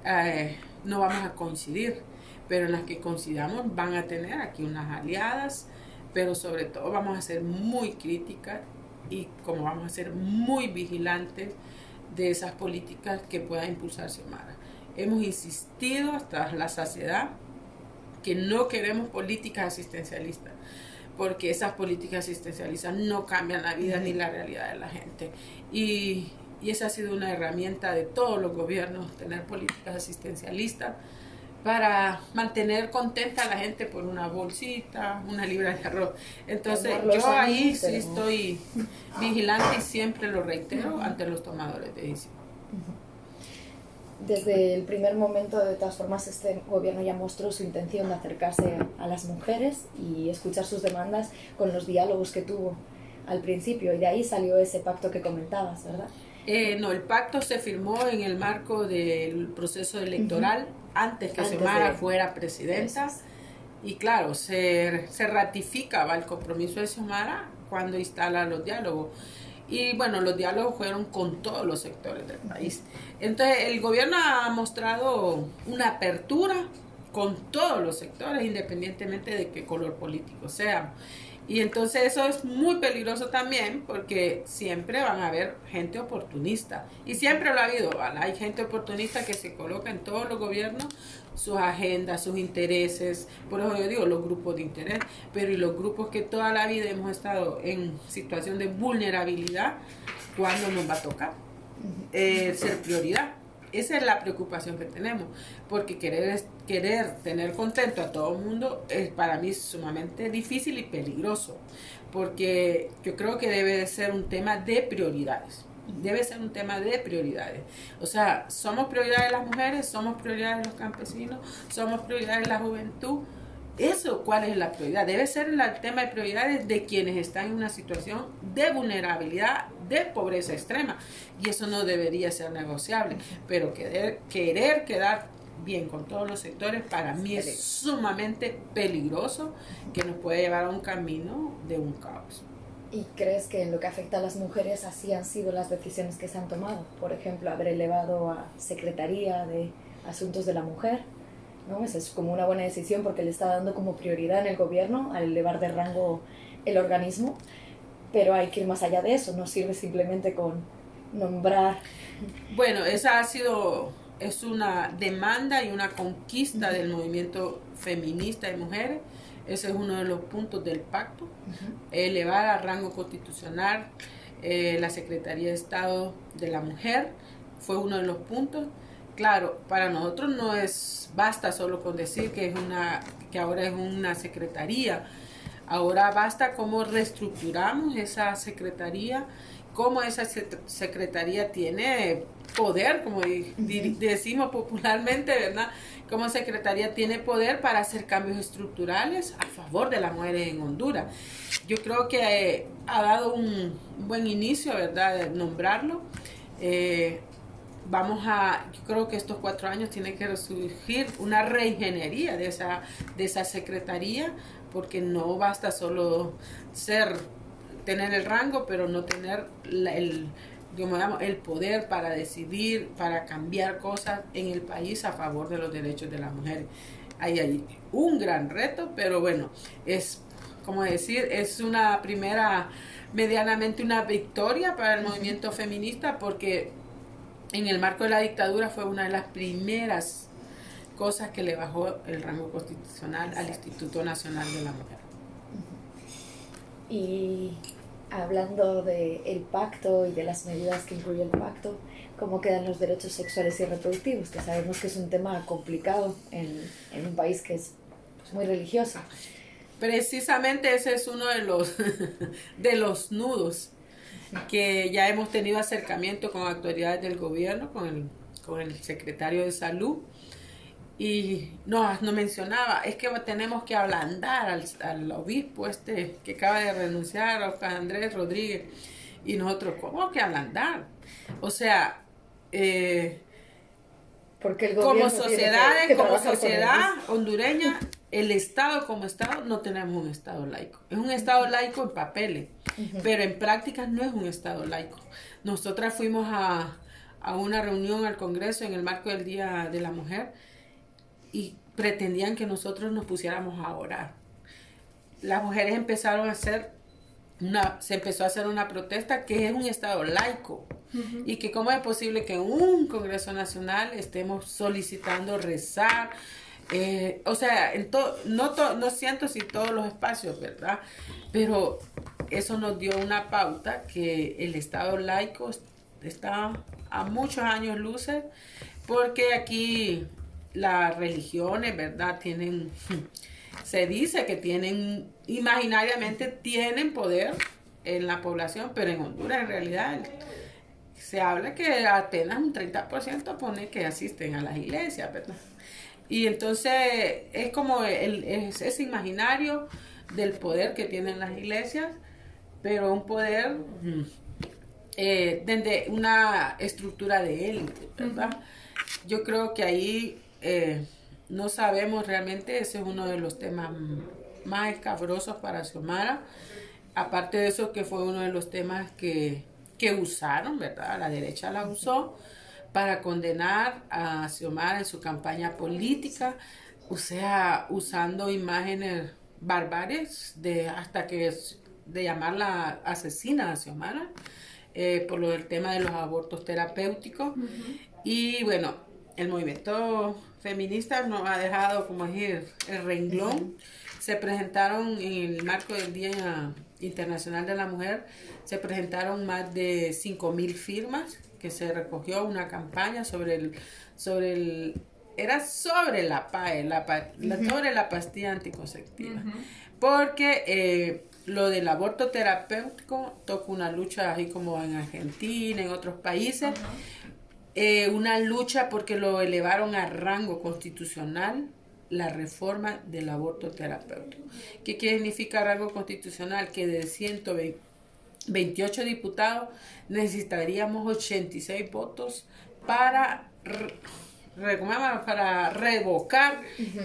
eh, no vamos a coincidir, pero en las que coincidamos van a tener aquí unas aliadas, pero sobre todo vamos a ser muy críticas y como vamos a ser muy vigilantes de esas políticas que pueda impulsar Xiomara. Hemos insistido hasta la saciedad que no queremos políticas asistencialistas, porque esas políticas asistencialistas no cambian la vida ni la realidad de la gente. Y, y esa ha sido una herramienta de todos los gobiernos, tener políticas asistencialistas para mantener contenta a la gente por una bolsita, una libra de arroz. Entonces yo ahí sí estoy vigilante y siempre lo reitero ante los tomadores de decisión. Desde el primer momento, de todas formas, este gobierno ya mostró su intención de acercarse a las mujeres y escuchar sus demandas con los diálogos que tuvo al principio y de ahí salió ese pacto que comentabas, ¿verdad? Eh, no, el pacto se firmó en el marco del proceso electoral antes que Xiomara fuera presidenta. Y claro, se, se ratificaba el compromiso de Xiomara cuando instala los diálogos. Y bueno, los diálogos fueron con todos los sectores del país. Entonces, el gobierno ha mostrado una apertura con todos los sectores, independientemente de qué color político sea. Y entonces eso es muy peligroso también porque siempre van a haber gente oportunista. Y siempre lo ha habido. Hay gente oportunista que se coloca en todos los gobiernos sus agendas, sus intereses. Por eso yo digo los grupos de interés. Pero y los grupos que toda la vida hemos estado en situación de vulnerabilidad, ¿cuándo nos va a tocar? Eh, ser prioridad. Esa es la preocupación que tenemos, porque querer, querer tener contento a todo el mundo es para mí sumamente difícil y peligroso, porque yo creo que debe de ser un tema de prioridades. Debe ser un tema de prioridades. O sea, somos prioridades las mujeres, somos prioridades los campesinos, somos prioridades la juventud eso, ¿cuál es la prioridad? Debe ser el tema de prioridades de quienes están en una situación de vulnerabilidad, de pobreza extrema. Y eso no debería ser negociable. Pero querer, querer quedar bien con todos los sectores para mí es sumamente peligroso que nos puede llevar a un camino de un caos. ¿Y crees que en lo que afecta a las mujeres así han sido las decisiones que se han tomado? Por ejemplo, haber elevado a Secretaría de Asuntos de la Mujer ¿no? Esa es como una buena decisión porque le está dando como prioridad en el gobierno al elevar de rango el organismo, pero hay que ir más allá de eso, no sirve simplemente con nombrar. Bueno, esa ha sido, es una demanda y una conquista del movimiento feminista de mujeres. Ese es uno de los puntos del pacto, elevar a rango constitucional eh, la Secretaría de Estado de la Mujer, fue uno de los puntos claro, para nosotros no es basta solo con decir que es una que ahora es una secretaría. Ahora basta cómo reestructuramos esa secretaría, cómo esa secretaría tiene poder, como decimos popularmente, ¿verdad? Cómo secretaría tiene poder para hacer cambios estructurales a favor de las mujeres en Honduras. Yo creo que eh, ha dado un buen inicio, ¿verdad?, nombrarlo. Eh, vamos a, yo creo que estos cuatro años tiene que surgir una reingeniería de esa, de esa secretaría, porque no basta solo ser, tener el rango, pero no tener el, el poder para decidir, para cambiar cosas en el país a favor de los derechos de las mujeres. Hay ahí un gran reto, pero bueno, es como decir, es una primera, medianamente una victoria para el movimiento feminista porque en el marco de la dictadura fue una de las primeras cosas que le bajó el rango constitucional al Instituto Nacional de la Mujer. Y hablando del el pacto y de las medidas que incluye el pacto, ¿cómo quedan los derechos sexuales y reproductivos? Que sabemos que es un tema complicado en, en un país que es pues, muy religioso. Precisamente ese es uno de los, <laughs> de los nudos que ya hemos tenido acercamiento con autoridades del gobierno, con el, con el secretario de salud, y nos, no mencionaba, es que tenemos que ablandar al, al, obispo este que acaba de renunciar, Oscar Andrés Rodríguez, y nosotros, ¿cómo que ablandar? O sea, eh, Porque el como sociedad, como sociedad hondureña, el Estado como Estado no tenemos un Estado laico. Es un Estado laico en papeles, pero en práctica no es un Estado laico. Nosotras fuimos a, a, una reunión al Congreso en el marco del Día de la Mujer y pretendían que nosotros nos pusiéramos a orar. Las mujeres empezaron a hacer una, se empezó a hacer una protesta que es un Estado laico Y que cómo es posible que en un Congreso Nacional estemos solicitando rezar, eh, o sea, en no, no siento si todos los espacios, ¿verdad? Pero eso nos dio una pauta que el Estado laico está a muchos años luces, porque aquí las religiones, ¿verdad? Tienen, <laughs> se dice que tienen, imaginariamente tienen poder en la población, pero en Honduras en realidad se habla que apenas un 30% pone que asisten a las iglesias, ¿verdad? Y entonces es como el, es, ese imaginario del poder que tienen las iglesias, pero un poder eh, desde una estructura de élite, ¿verdad? Yo creo que ahí eh, no sabemos realmente, ese es uno de los temas más escabrosos para Xiomara. Aparte de eso, que fue uno de los temas que, que usaron, ¿verdad? La derecha la usó para condenar a Xiomara en su campaña política, o sea, usando imágenes barbares de hasta que de llamarla asesina a Xiomara eh, por lo del tema de los abortos terapéuticos y bueno el movimiento feminista nos ha dejado como decir el renglón. Se presentaron en el marco del Día Internacional de la Mujer se presentaron más de 5.000 firmas que se recogió una campaña sobre el, sobre el, era sobre la PAE, la, sobre la pastilla anticonceptiva. Porque eh, lo del aborto terapéutico toca una lucha así como en Argentina, en otros países. Eh, una lucha porque lo elevaron a rango constitucional la reforma del aborto terapéutico. ¿Qué significa rango constitucional? Que de 120 28 diputados, necesitaríamos 86 votos para, para revocar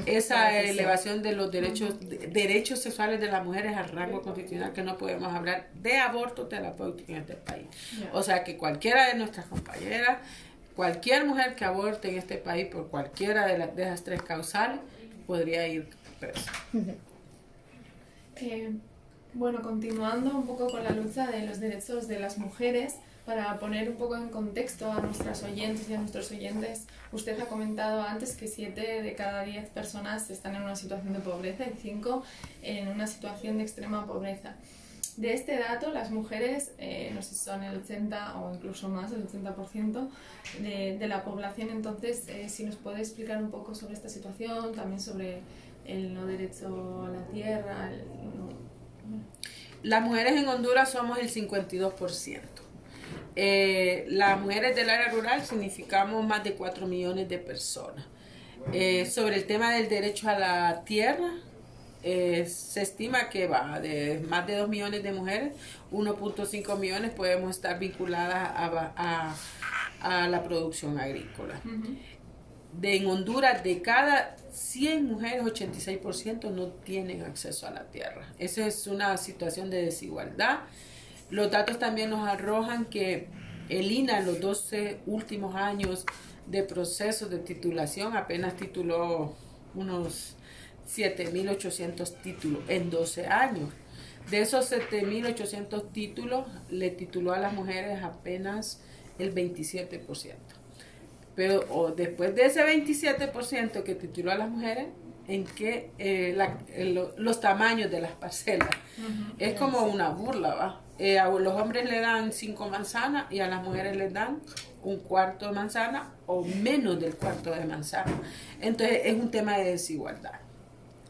esa elevación de los derechos, derechos sexuales de las mujeres al rango constitucional, que no podemos hablar de aborto terapéutico en este país. O sea que cualquiera de nuestras compañeras, cualquier mujer que aborte en este país por cualquiera de, las, de esas tres causales, podría ir presa. <laughs> Bueno, continuando un poco con la lucha de los derechos de las mujeres, para poner un poco en contexto a nuestras oyentes y a nuestros oyentes, usted ha comentado antes que 7 de cada 10 personas están en una situación de pobreza y 5 en una situación de extrema pobreza. De este dato, las mujeres, eh, no sé son el 80 o incluso más, el 80% de, la población. Entonces, eh, si nos puede explicar un poco sobre esta situación, también sobre el no derecho a la tierra, las mujeres en Honduras somos el 52%. Eh, las mujeres del área rural significamos más de 4 millones de personas. Sobre el tema del derecho a la tierra, eh, se estima que va de más de 2 millones de mujeres, 1.5 millones podemos estar vinculadas a, la producción agrícola de en Honduras, de cada 100 mujeres, 86% no tienen acceso a la tierra. Esa es una situación de desigualdad. Los datos también nos arrojan que el INA en los 12 últimos años de proceso de titulación apenas tituló unos 7.800 títulos en 12 años. De esos 7.800 títulos, le tituló a las mujeres apenas el 27%. Pero después de ese 27% que tituló a las mujeres, en que eh, los tamaños de las parcelas. Es como una burla, ¿va? Eh, a los hombres le dan cinco manzanas y a las mujeres les dan un cuarto de manzana o menos del cuarto de manzana. Entonces es un tema de desigualdad.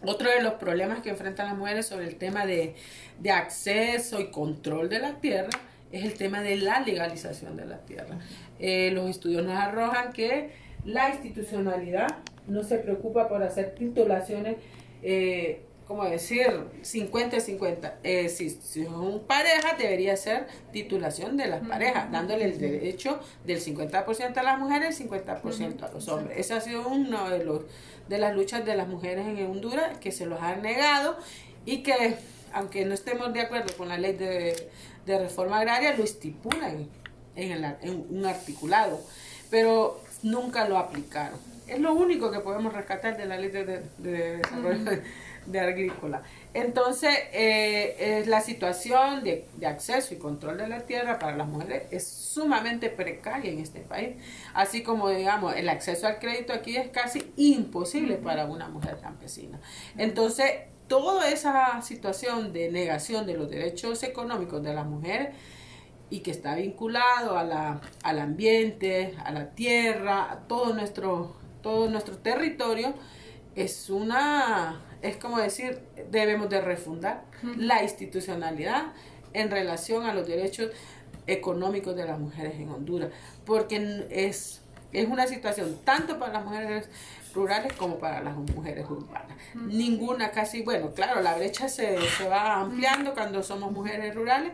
Otro de los problemas que enfrentan las mujeres sobre el tema de, de acceso y control de la tierra es el tema de la legalización de la tierra. Eh, los estudios nos arrojan que la institucionalidad no se preocupa por hacer titulaciones, eh, como decir, 50-50. Eh, si, son parejas, debería ser titulación de las parejas, dándole el derecho del 50% a las mujeres y 50% a los hombres. Esa ha sido una de, los, de las luchas de las mujeres en Honduras que se los han negado y que, aunque no estemos de acuerdo con la ley de de reforma agraria lo estipulan en, en un articulado, pero nunca lo aplicaron. Es lo único que podemos rescatar de la ley de, desarrollo de agrícola. Entonces, eh, la situación de, acceso y control de la tierra para las mujeres es sumamente precaria en este país. Así como, digamos, el acceso al crédito aquí es casi imposible para una mujer campesina. Entonces, toda esa situación de negación de los derechos económicos de las mujeres y que está vinculado a la, al ambiente, a la tierra, a todo nuestro, todo nuestro territorio, es una, es como decir, debemos de refundar la institucionalidad en relación a los derechos económicos de las mujeres en Honduras, porque es, es una situación tanto para las mujeres rurales como para las mujeres urbanas. Ninguna casi, bueno, claro, la brecha se, se va ampliando cuando somos mujeres rurales,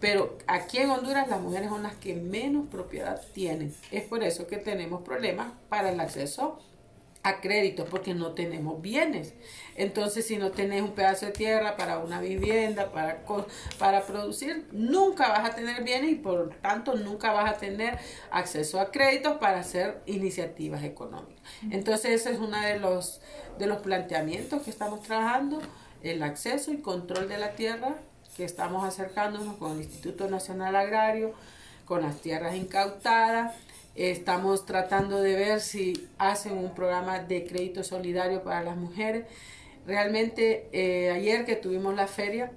pero aquí en Honduras las mujeres son las que menos propiedad tienen. Es por eso que tenemos problemas para el acceso a créditos porque no tenemos bienes. Entonces, si no tenés un pedazo de tierra para una vivienda, para, para producir, nunca vas a tener bienes y por tanto nunca vas a tener acceso a créditos para hacer iniciativas económicas. Entonces, ese es uno de los, de los planteamientos que estamos trabajando, el acceso y control de la tierra, que estamos acercándonos con el Instituto Nacional Agrario, con las tierras incautadas Estamos tratando de ver si hacen un programa de crédito solidario para las mujeres. Realmente eh, ayer que tuvimos la feria,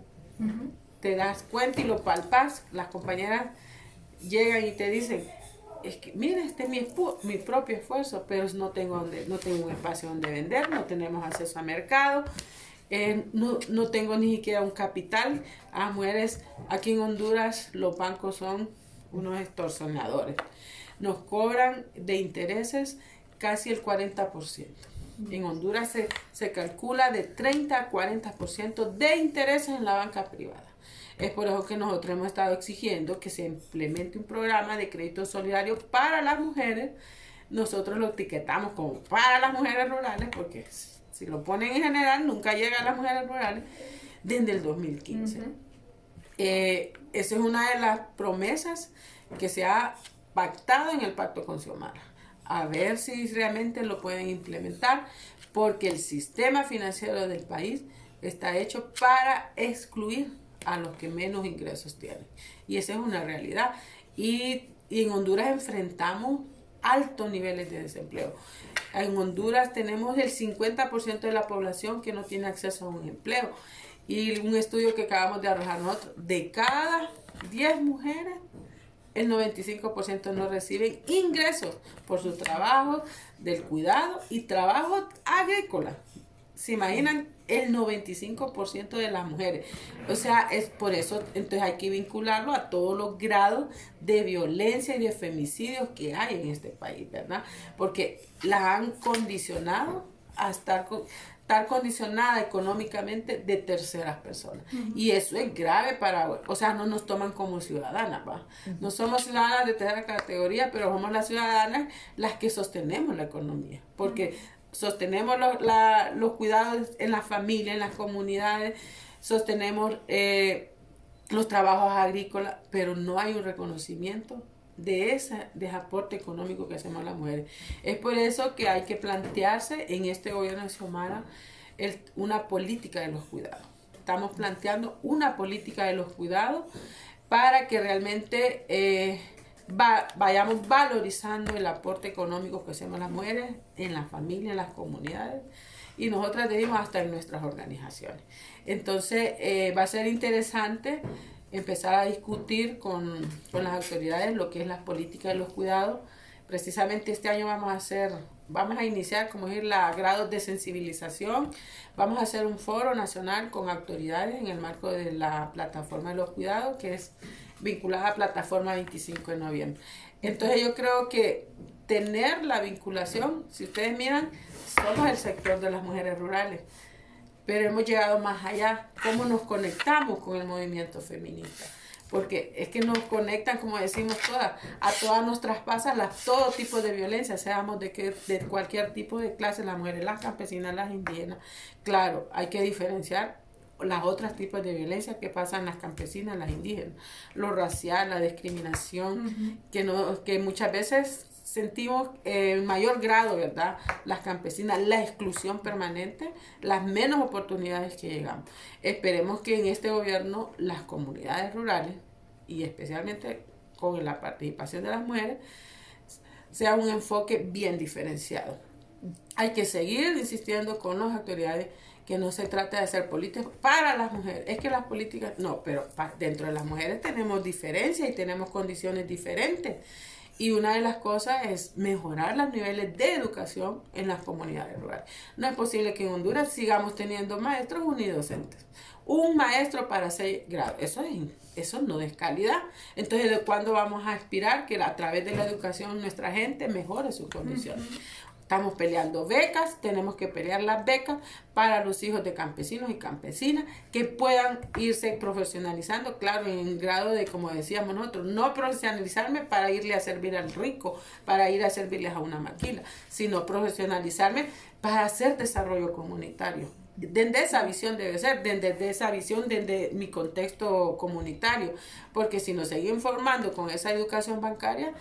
te das cuenta y lo palpas, las compañeras llegan y te dicen, es que mira, este es mi, mi propio esfuerzo, pero no tengo, donde, no tengo un espacio donde vender, no tenemos acceso a mercado, eh, no, no tengo ni siquiera un capital. A mujeres, aquí en Honduras los bancos son unos extorsionadores nos cobran de intereses casi el 40%. En Honduras se, se calcula de 30 a 40% de intereses en la banca privada. Es por eso que nosotros hemos estado exigiendo que se implemente un programa de crédito solidario para las mujeres. Nosotros lo etiquetamos como para las mujeres rurales, porque si lo ponen en general, nunca llega a las mujeres rurales desde el 2015. Eh, esa es una de las promesas que se ha pactado en el pacto con Xiomara. A ver si realmente lo pueden implementar, porque el sistema financiero del país está hecho para excluir a los que menos ingresos tienen. Y esa es una realidad. Y, en Honduras enfrentamos altos niveles de desempleo. En Honduras tenemos el 50% de la población que no tiene acceso a un empleo. Y un estudio que acabamos de arrojar nosotros, de cada 10 mujeres, el 95% no reciben ingresos por su trabajo del cuidado y trabajo agrícola. ¿Se imaginan? El 95% de las mujeres. O sea, es por eso, entonces hay que vincularlo a todos los grados de violencia y de femicidios que hay en este país, ¿verdad? Porque la han condicionado a estar con, estar condicionada económicamente de terceras personas. Y eso es grave para, o sea, no nos toman como ciudadanas, ¿va? No somos ciudadanas de tercera categoría, pero somos las ciudadanas las que sostenemos la economía, porque sostenemos los, los cuidados en la familia, en las comunidades, sostenemos eh, los trabajos agrícolas, pero no hay un reconocimiento de ese, de aporte económico que hacemos las mujeres. Es por eso que hay que plantearse en este gobierno de Xiomara el, una política de los cuidados. Estamos planteando una política de los cuidados para que realmente eh, vayamos valorizando el aporte económico que hacemos las mujeres en la familia, en las comunidades y nosotras decimos hasta en nuestras organizaciones. Entonces eh, va a ser interesante empezar a discutir con, con, las autoridades lo que es la política de los cuidados. Precisamente este año vamos a hacer, vamos a iniciar, como decir, la grados de sensibilización. Vamos a hacer un foro nacional con autoridades en el marco de la plataforma de los cuidados, que es vinculada a plataforma 25 de noviembre. Entonces yo creo que tener la vinculación, si ustedes miran, somos el sector de las mujeres rurales pero hemos llegado más allá. ¿Cómo nos conectamos con el movimiento feminista? Porque es que nos conectan, como decimos todas, a todas nos traspasan las, todo tipo de violencia, seamos de, que, de cualquier tipo de clase, las mujeres, las campesinas, las indígenas. Claro, hay que diferenciar las otras tipos de violencia que pasan las campesinas, las indígenas, lo racial, la discriminación, que, no, que muchas veces sentimos en mayor grado, ¿verdad? Las campesinas, la exclusión permanente, las menos oportunidades que llegamos. Esperemos que en este gobierno las comunidades rurales, y especialmente con la participación de las mujeres, sea un enfoque bien diferenciado. Hay que seguir insistiendo con las autoridades que no se trata de hacer políticas para las mujeres. Es que las políticas, no, pero dentro de las mujeres tenemos diferencias y tenemos condiciones diferentes. Y una de las cosas es mejorar los niveles de educación en las comunidades rurales. No es posible que en Honduras sigamos teniendo maestros unidocentes. Un maestro para seis grados. Eso, es, eso no es calidad. Entonces, ¿de cuándo vamos a aspirar que a través de la educación nuestra gente mejore sus condiciones? Estamos peleando becas, tenemos que pelear las becas para los hijos de campesinos y campesinas que puedan irse profesionalizando, claro, en grado de, como decíamos nosotros, no profesionalizarme para irle a servir al rico, para ir a servirles a una maquila, sino profesionalizarme para hacer desarrollo comunitario. Desde esa visión debe ser, desde esa visión, desde mi contexto comunitario, porque si nos seguimos formando con esa educación bancaria,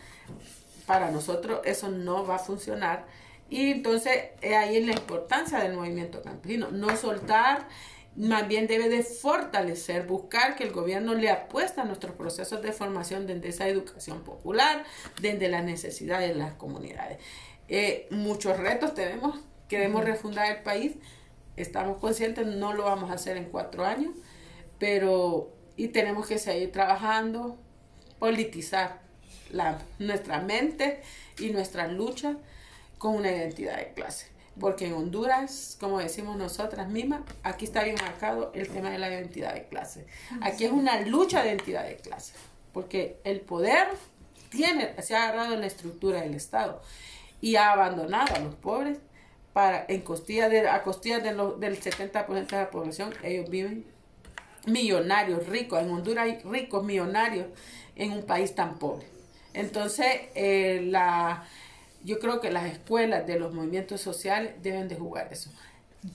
para nosotros eso no va a funcionar y entonces ahí es la importancia del movimiento campesino, no soltar, más bien debe de fortalecer, buscar que el gobierno le apuesta a nuestros procesos de formación desde esa educación popular, desde las necesidades de las comunidades. Eh, muchos retos tenemos, queremos refundar el país, estamos conscientes, no lo vamos a hacer en cuatro años, pero y tenemos que seguir trabajando, politizar la, nuestra mente y nuestras luchas con una identidad de clase. Porque en Honduras, como decimos nosotras mismas, aquí está bien marcado el tema de la identidad de clase. Aquí es una lucha de identidad de clase, porque el poder tiene, se ha agarrado en la estructura del Estado y ha abandonado a los pobres para en costillas de, a costillas de del 70% de la población, ellos viven millonarios, ricos. En Honduras hay ricos millonarios en un país tan pobre. Entonces, eh, la yo creo que las escuelas de los movimientos sociales deben de jugar eso.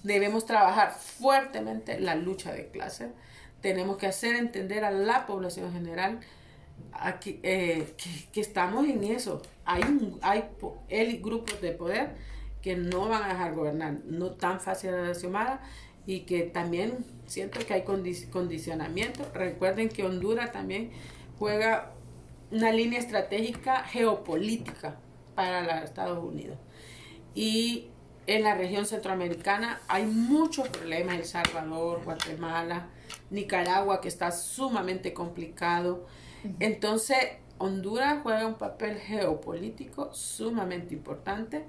Debemos trabajar fuertemente la lucha de clase. Tenemos que hacer entender a la población general aquí, eh, que, estamos en eso. Hay, un, hay el grupos de poder que no van a dejar gobernar, no tan fácil a la Xiomara, y que también siento que hay condicionamiento. Recuerden que Honduras también juega una línea estratégica geopolítica para los Estados Unidos. Y en la región centroamericana hay muchos problemas, El Salvador, Guatemala, Nicaragua, que está sumamente complicado. Entonces, Honduras juega un papel geopolítico sumamente importante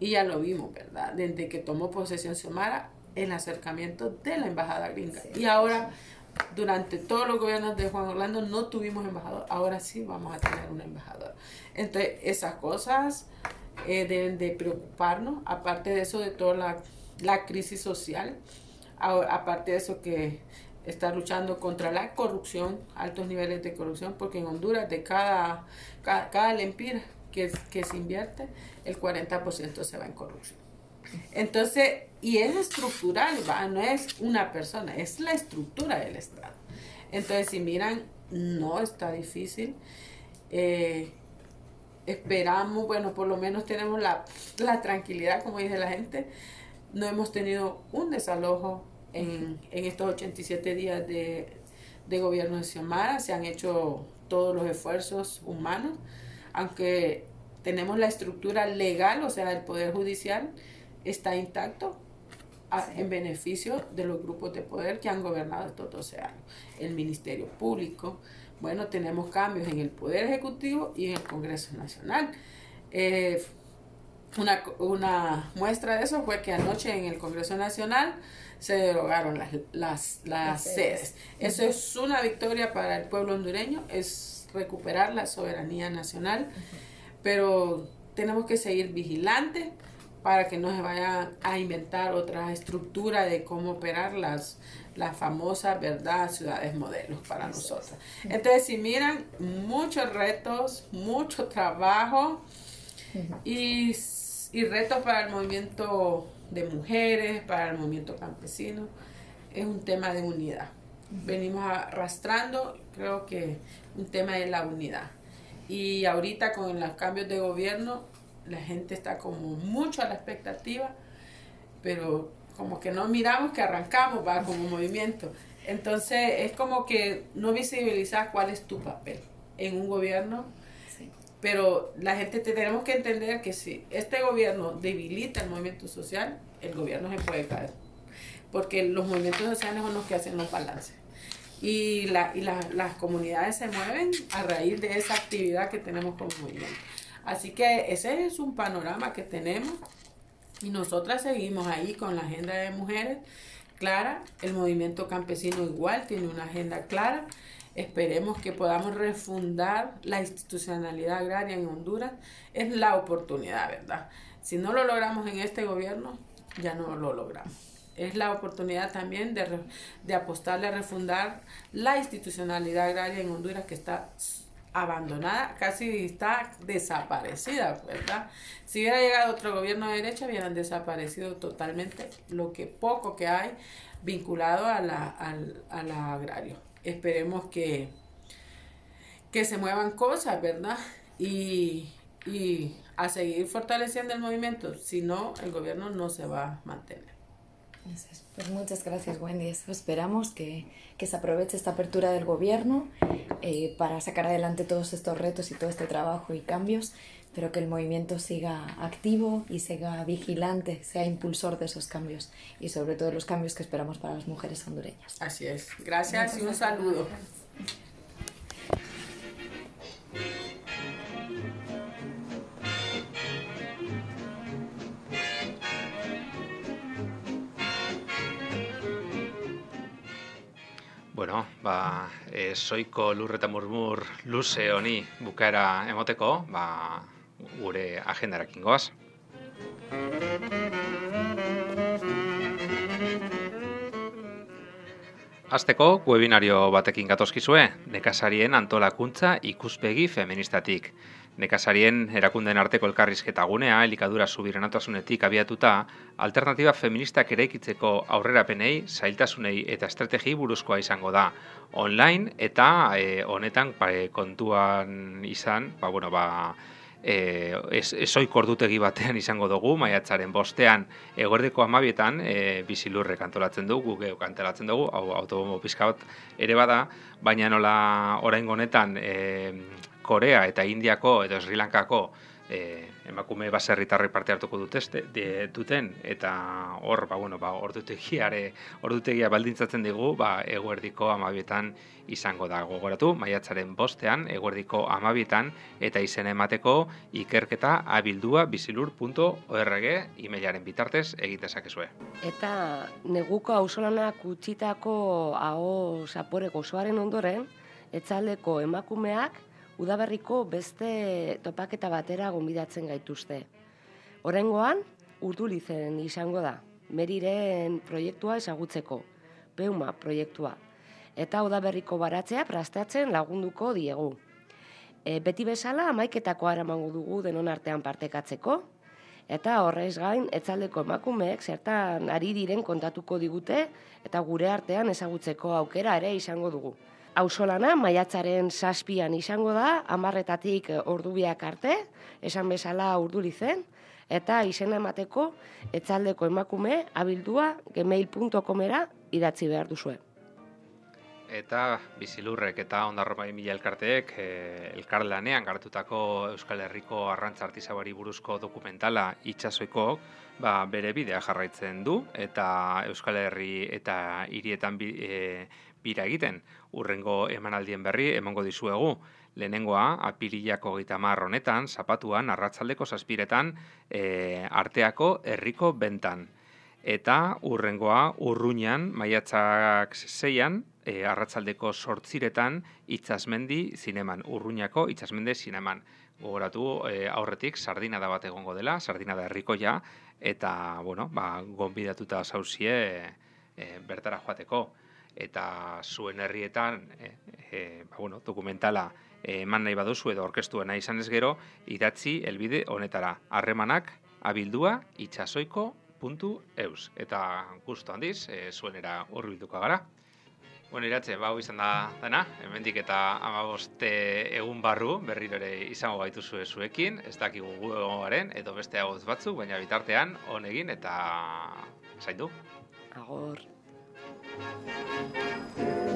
y ya lo vimos, ¿verdad? Desde que tomó posesión Xiomara, el acercamiento de la embajada gringa. Y ahora, durante todos los gobiernos de Juan Orlando, no tuvimos embajador. Ahora sí vamos a tener un embajador. Entonces, esas cosas eh, deben de preocuparnos, aparte de eso, de toda la, crisis social, aparte de eso que está luchando contra la corrupción, altos niveles de corrupción, porque en Honduras de cada, cada, cada lempira que, que se invierte, el 40% se va en corrupción. Entonces, y es estructural, no es una persona, es la estructura del Estado. Entonces, si miran, no está difícil. Eh, esperamos, bueno, por lo menos tenemos la, tranquilidad, como dice la gente. No hemos tenido un desalojo en, estos 87 días de, de gobierno de Xiomara. Se han hecho todos los esfuerzos humanos, aunque tenemos la estructura legal, o sea, el Poder Judicial está intacto en beneficio de los grupos de poder que han gobernado estos 12 años. El Ministerio Público, bueno, tenemos cambios en el Poder Ejecutivo y en el Congreso Nacional. Eh, una, muestra de eso fue que anoche en el Congreso Nacional se derogaron las, las, sedes. Eso es una victoria para el pueblo hondureño, es recuperar la soberanía nacional, pero tenemos que seguir vigilantes para que no se vayan a inventar otra estructura de cómo operar las, las famosas, ¿verdad?, ciudades modelos para nosotros. Entonces, si miran, muchos retos, mucho trabajo y, y retos para el movimiento de mujeres, para el movimiento campesino, es un tema de unidad. Venimos arrastrando, creo que un tema de la unidad. y ahorita con los cambios de gobierno la gente está como mucho a la expectativa, pero como que no miramos que arrancamos, va como movimiento. Entonces es como que no visibilizar cuál es tu papel en un gobierno, pero la gente tenemos que entender que si este gobierno debilita el movimiento social, el gobierno se puede caer, porque los movimientos sociales son los que hacen los balances. Y, la, y la, las comunidades se mueven a raíz de esa actividad que tenemos como movimiento. Así que ese es un panorama que tenemos y nosotras seguimos ahí con la agenda de mujeres clara, el movimiento campesino igual tiene una agenda clara. Esperemos que podamos refundar la institucionalidad agraria en Honduras. Es la oportunidad, ¿verdad? Si no lo logramos en este gobierno, ya no lo logramos. Es la oportunidad también de, de apostarle a refundar la institucionalidad agraria en Honduras que está abandonada, casi está desaparecida, ¿verdad? Si hubiera llegado otro gobierno de derecha, hubieran desaparecido totalmente lo que poco que hay vinculado a la, al, agrario. Esperemos que, que se muevan cosas, ¿verdad? Y, y a seguir fortaleciendo el movimiento, si no, el gobierno no se va a mantener. Pues muchas gracias, Wendy. esperamos que, que, se aproveche esta apertura del gobierno eh, para sacar adelante todos estos retos y todo este trabajo y cambios, pero que el movimiento siga activo y siga vigilante, sea impulsor de esos cambios y sobre todo los cambios que esperamos para las mujeres hondureñas. Así es. Gracias y un saludo. Bueno, ba, e, soiko lur eta murmur luze honi bukaera emoteko, ba, gure agendarakin goaz. Azteko, webinario batekin gatozkizue, nekazarien antolakuntza ikuspegi feministatik nekazarien erakunden arteko elkarrizketa gunea, elikadura subirenatasunetik abiatuta, alternatiba feministak eraikitzeko aurrerapenei, zailtasunei eta estrategi buruzkoa izango da. Online eta e, honetan pare, kontuan izan, ba, bueno, ba, e, ez, ezoik ordutegi batean izango dugu, maiatzaren bostean eguerdeko amabietan e, bizilurrek antolatzen dugu, guk antolatzen dugu, hau autobomo pizka bat ere bada, baina nola orain honetan e, Korea eta Indiako edo Sri Lankako e, emakume baserritarrek parte hartuko duteste, de, duten eta hor ba bueno ba ordutegiare ordutegia baldintzatzen digu ba eguerdiko 12 izango da gogoratu maiatzaren bostean eguerdiko 12 eta izen emateko ikerketa abildua bizilur.org emailaren bitartez egin dezakezue. Eta neguko auzolanak utzitako aho zapore gozoaren ondoren etzaldeko emakumeak udaberriko beste topaketa batera gonbidatzen gaituzte. Horengoan, urdulizen izango da, meriren proiektua ezagutzeko, peuma proiektua, eta udaberriko baratzea prastatzen lagunduko diegu. E, beti bezala, amaiketako aramango dugu denon artean partekatzeko, eta horrez gain, etzaldeko emakumeek zertan ari diren kontatuko digute, eta gure artean ezagutzeko aukera ere izango dugu. Ausolana maiatzaren zazpian izango da, amarretatik ordubiak arte, esan bezala urduri zen, eta izena emateko etzaldeko emakume abildua gmail.comera idatzi behar duzue. Eta bizilurrek eta ondarropa mila elkarteek e, elkar lanean gartutako Euskal Herriko arrantza artizabari buruzko dokumentala itxasoiko ba, bere bidea jarraitzen du eta Euskal Herri eta hirietan bi, e, bira egiten. Urrengo emanaldien berri emango dizuegu. Lehenengoa, apirilako gita honetan, zapatuan, arratzaldeko zazpiretan, e, arteako herriko bentan. Eta urrengoa, urruñan, maiatzak zeian, e, arratzaldeko sortziretan, itzazmendi zineman. Urruñako itzazmende zineman. Gogoratu e, aurretik, sardina da bat egongo dela, sardina da herrikoia, eta, bueno, ba, gonbidatuta zauzie e, bertara joateko eta zuen herrietan e, e, ba, bueno, dokumentala eman nahi baduzu edo orkestu nahi izan ez gero, idatzi elbide honetara. Harremanak abildua itxasoiko puntu eus. Eta guztu handiz, e, zuenera horri gara. Bueno, iratze, bau izan da dena, hemendik eta amaboste egun barru berriro ere izango gaituzu zuekin, ez dakigu gu edo beste agoz batzuk, baina bitartean hon egin eta zaindu. Agor. Thank you.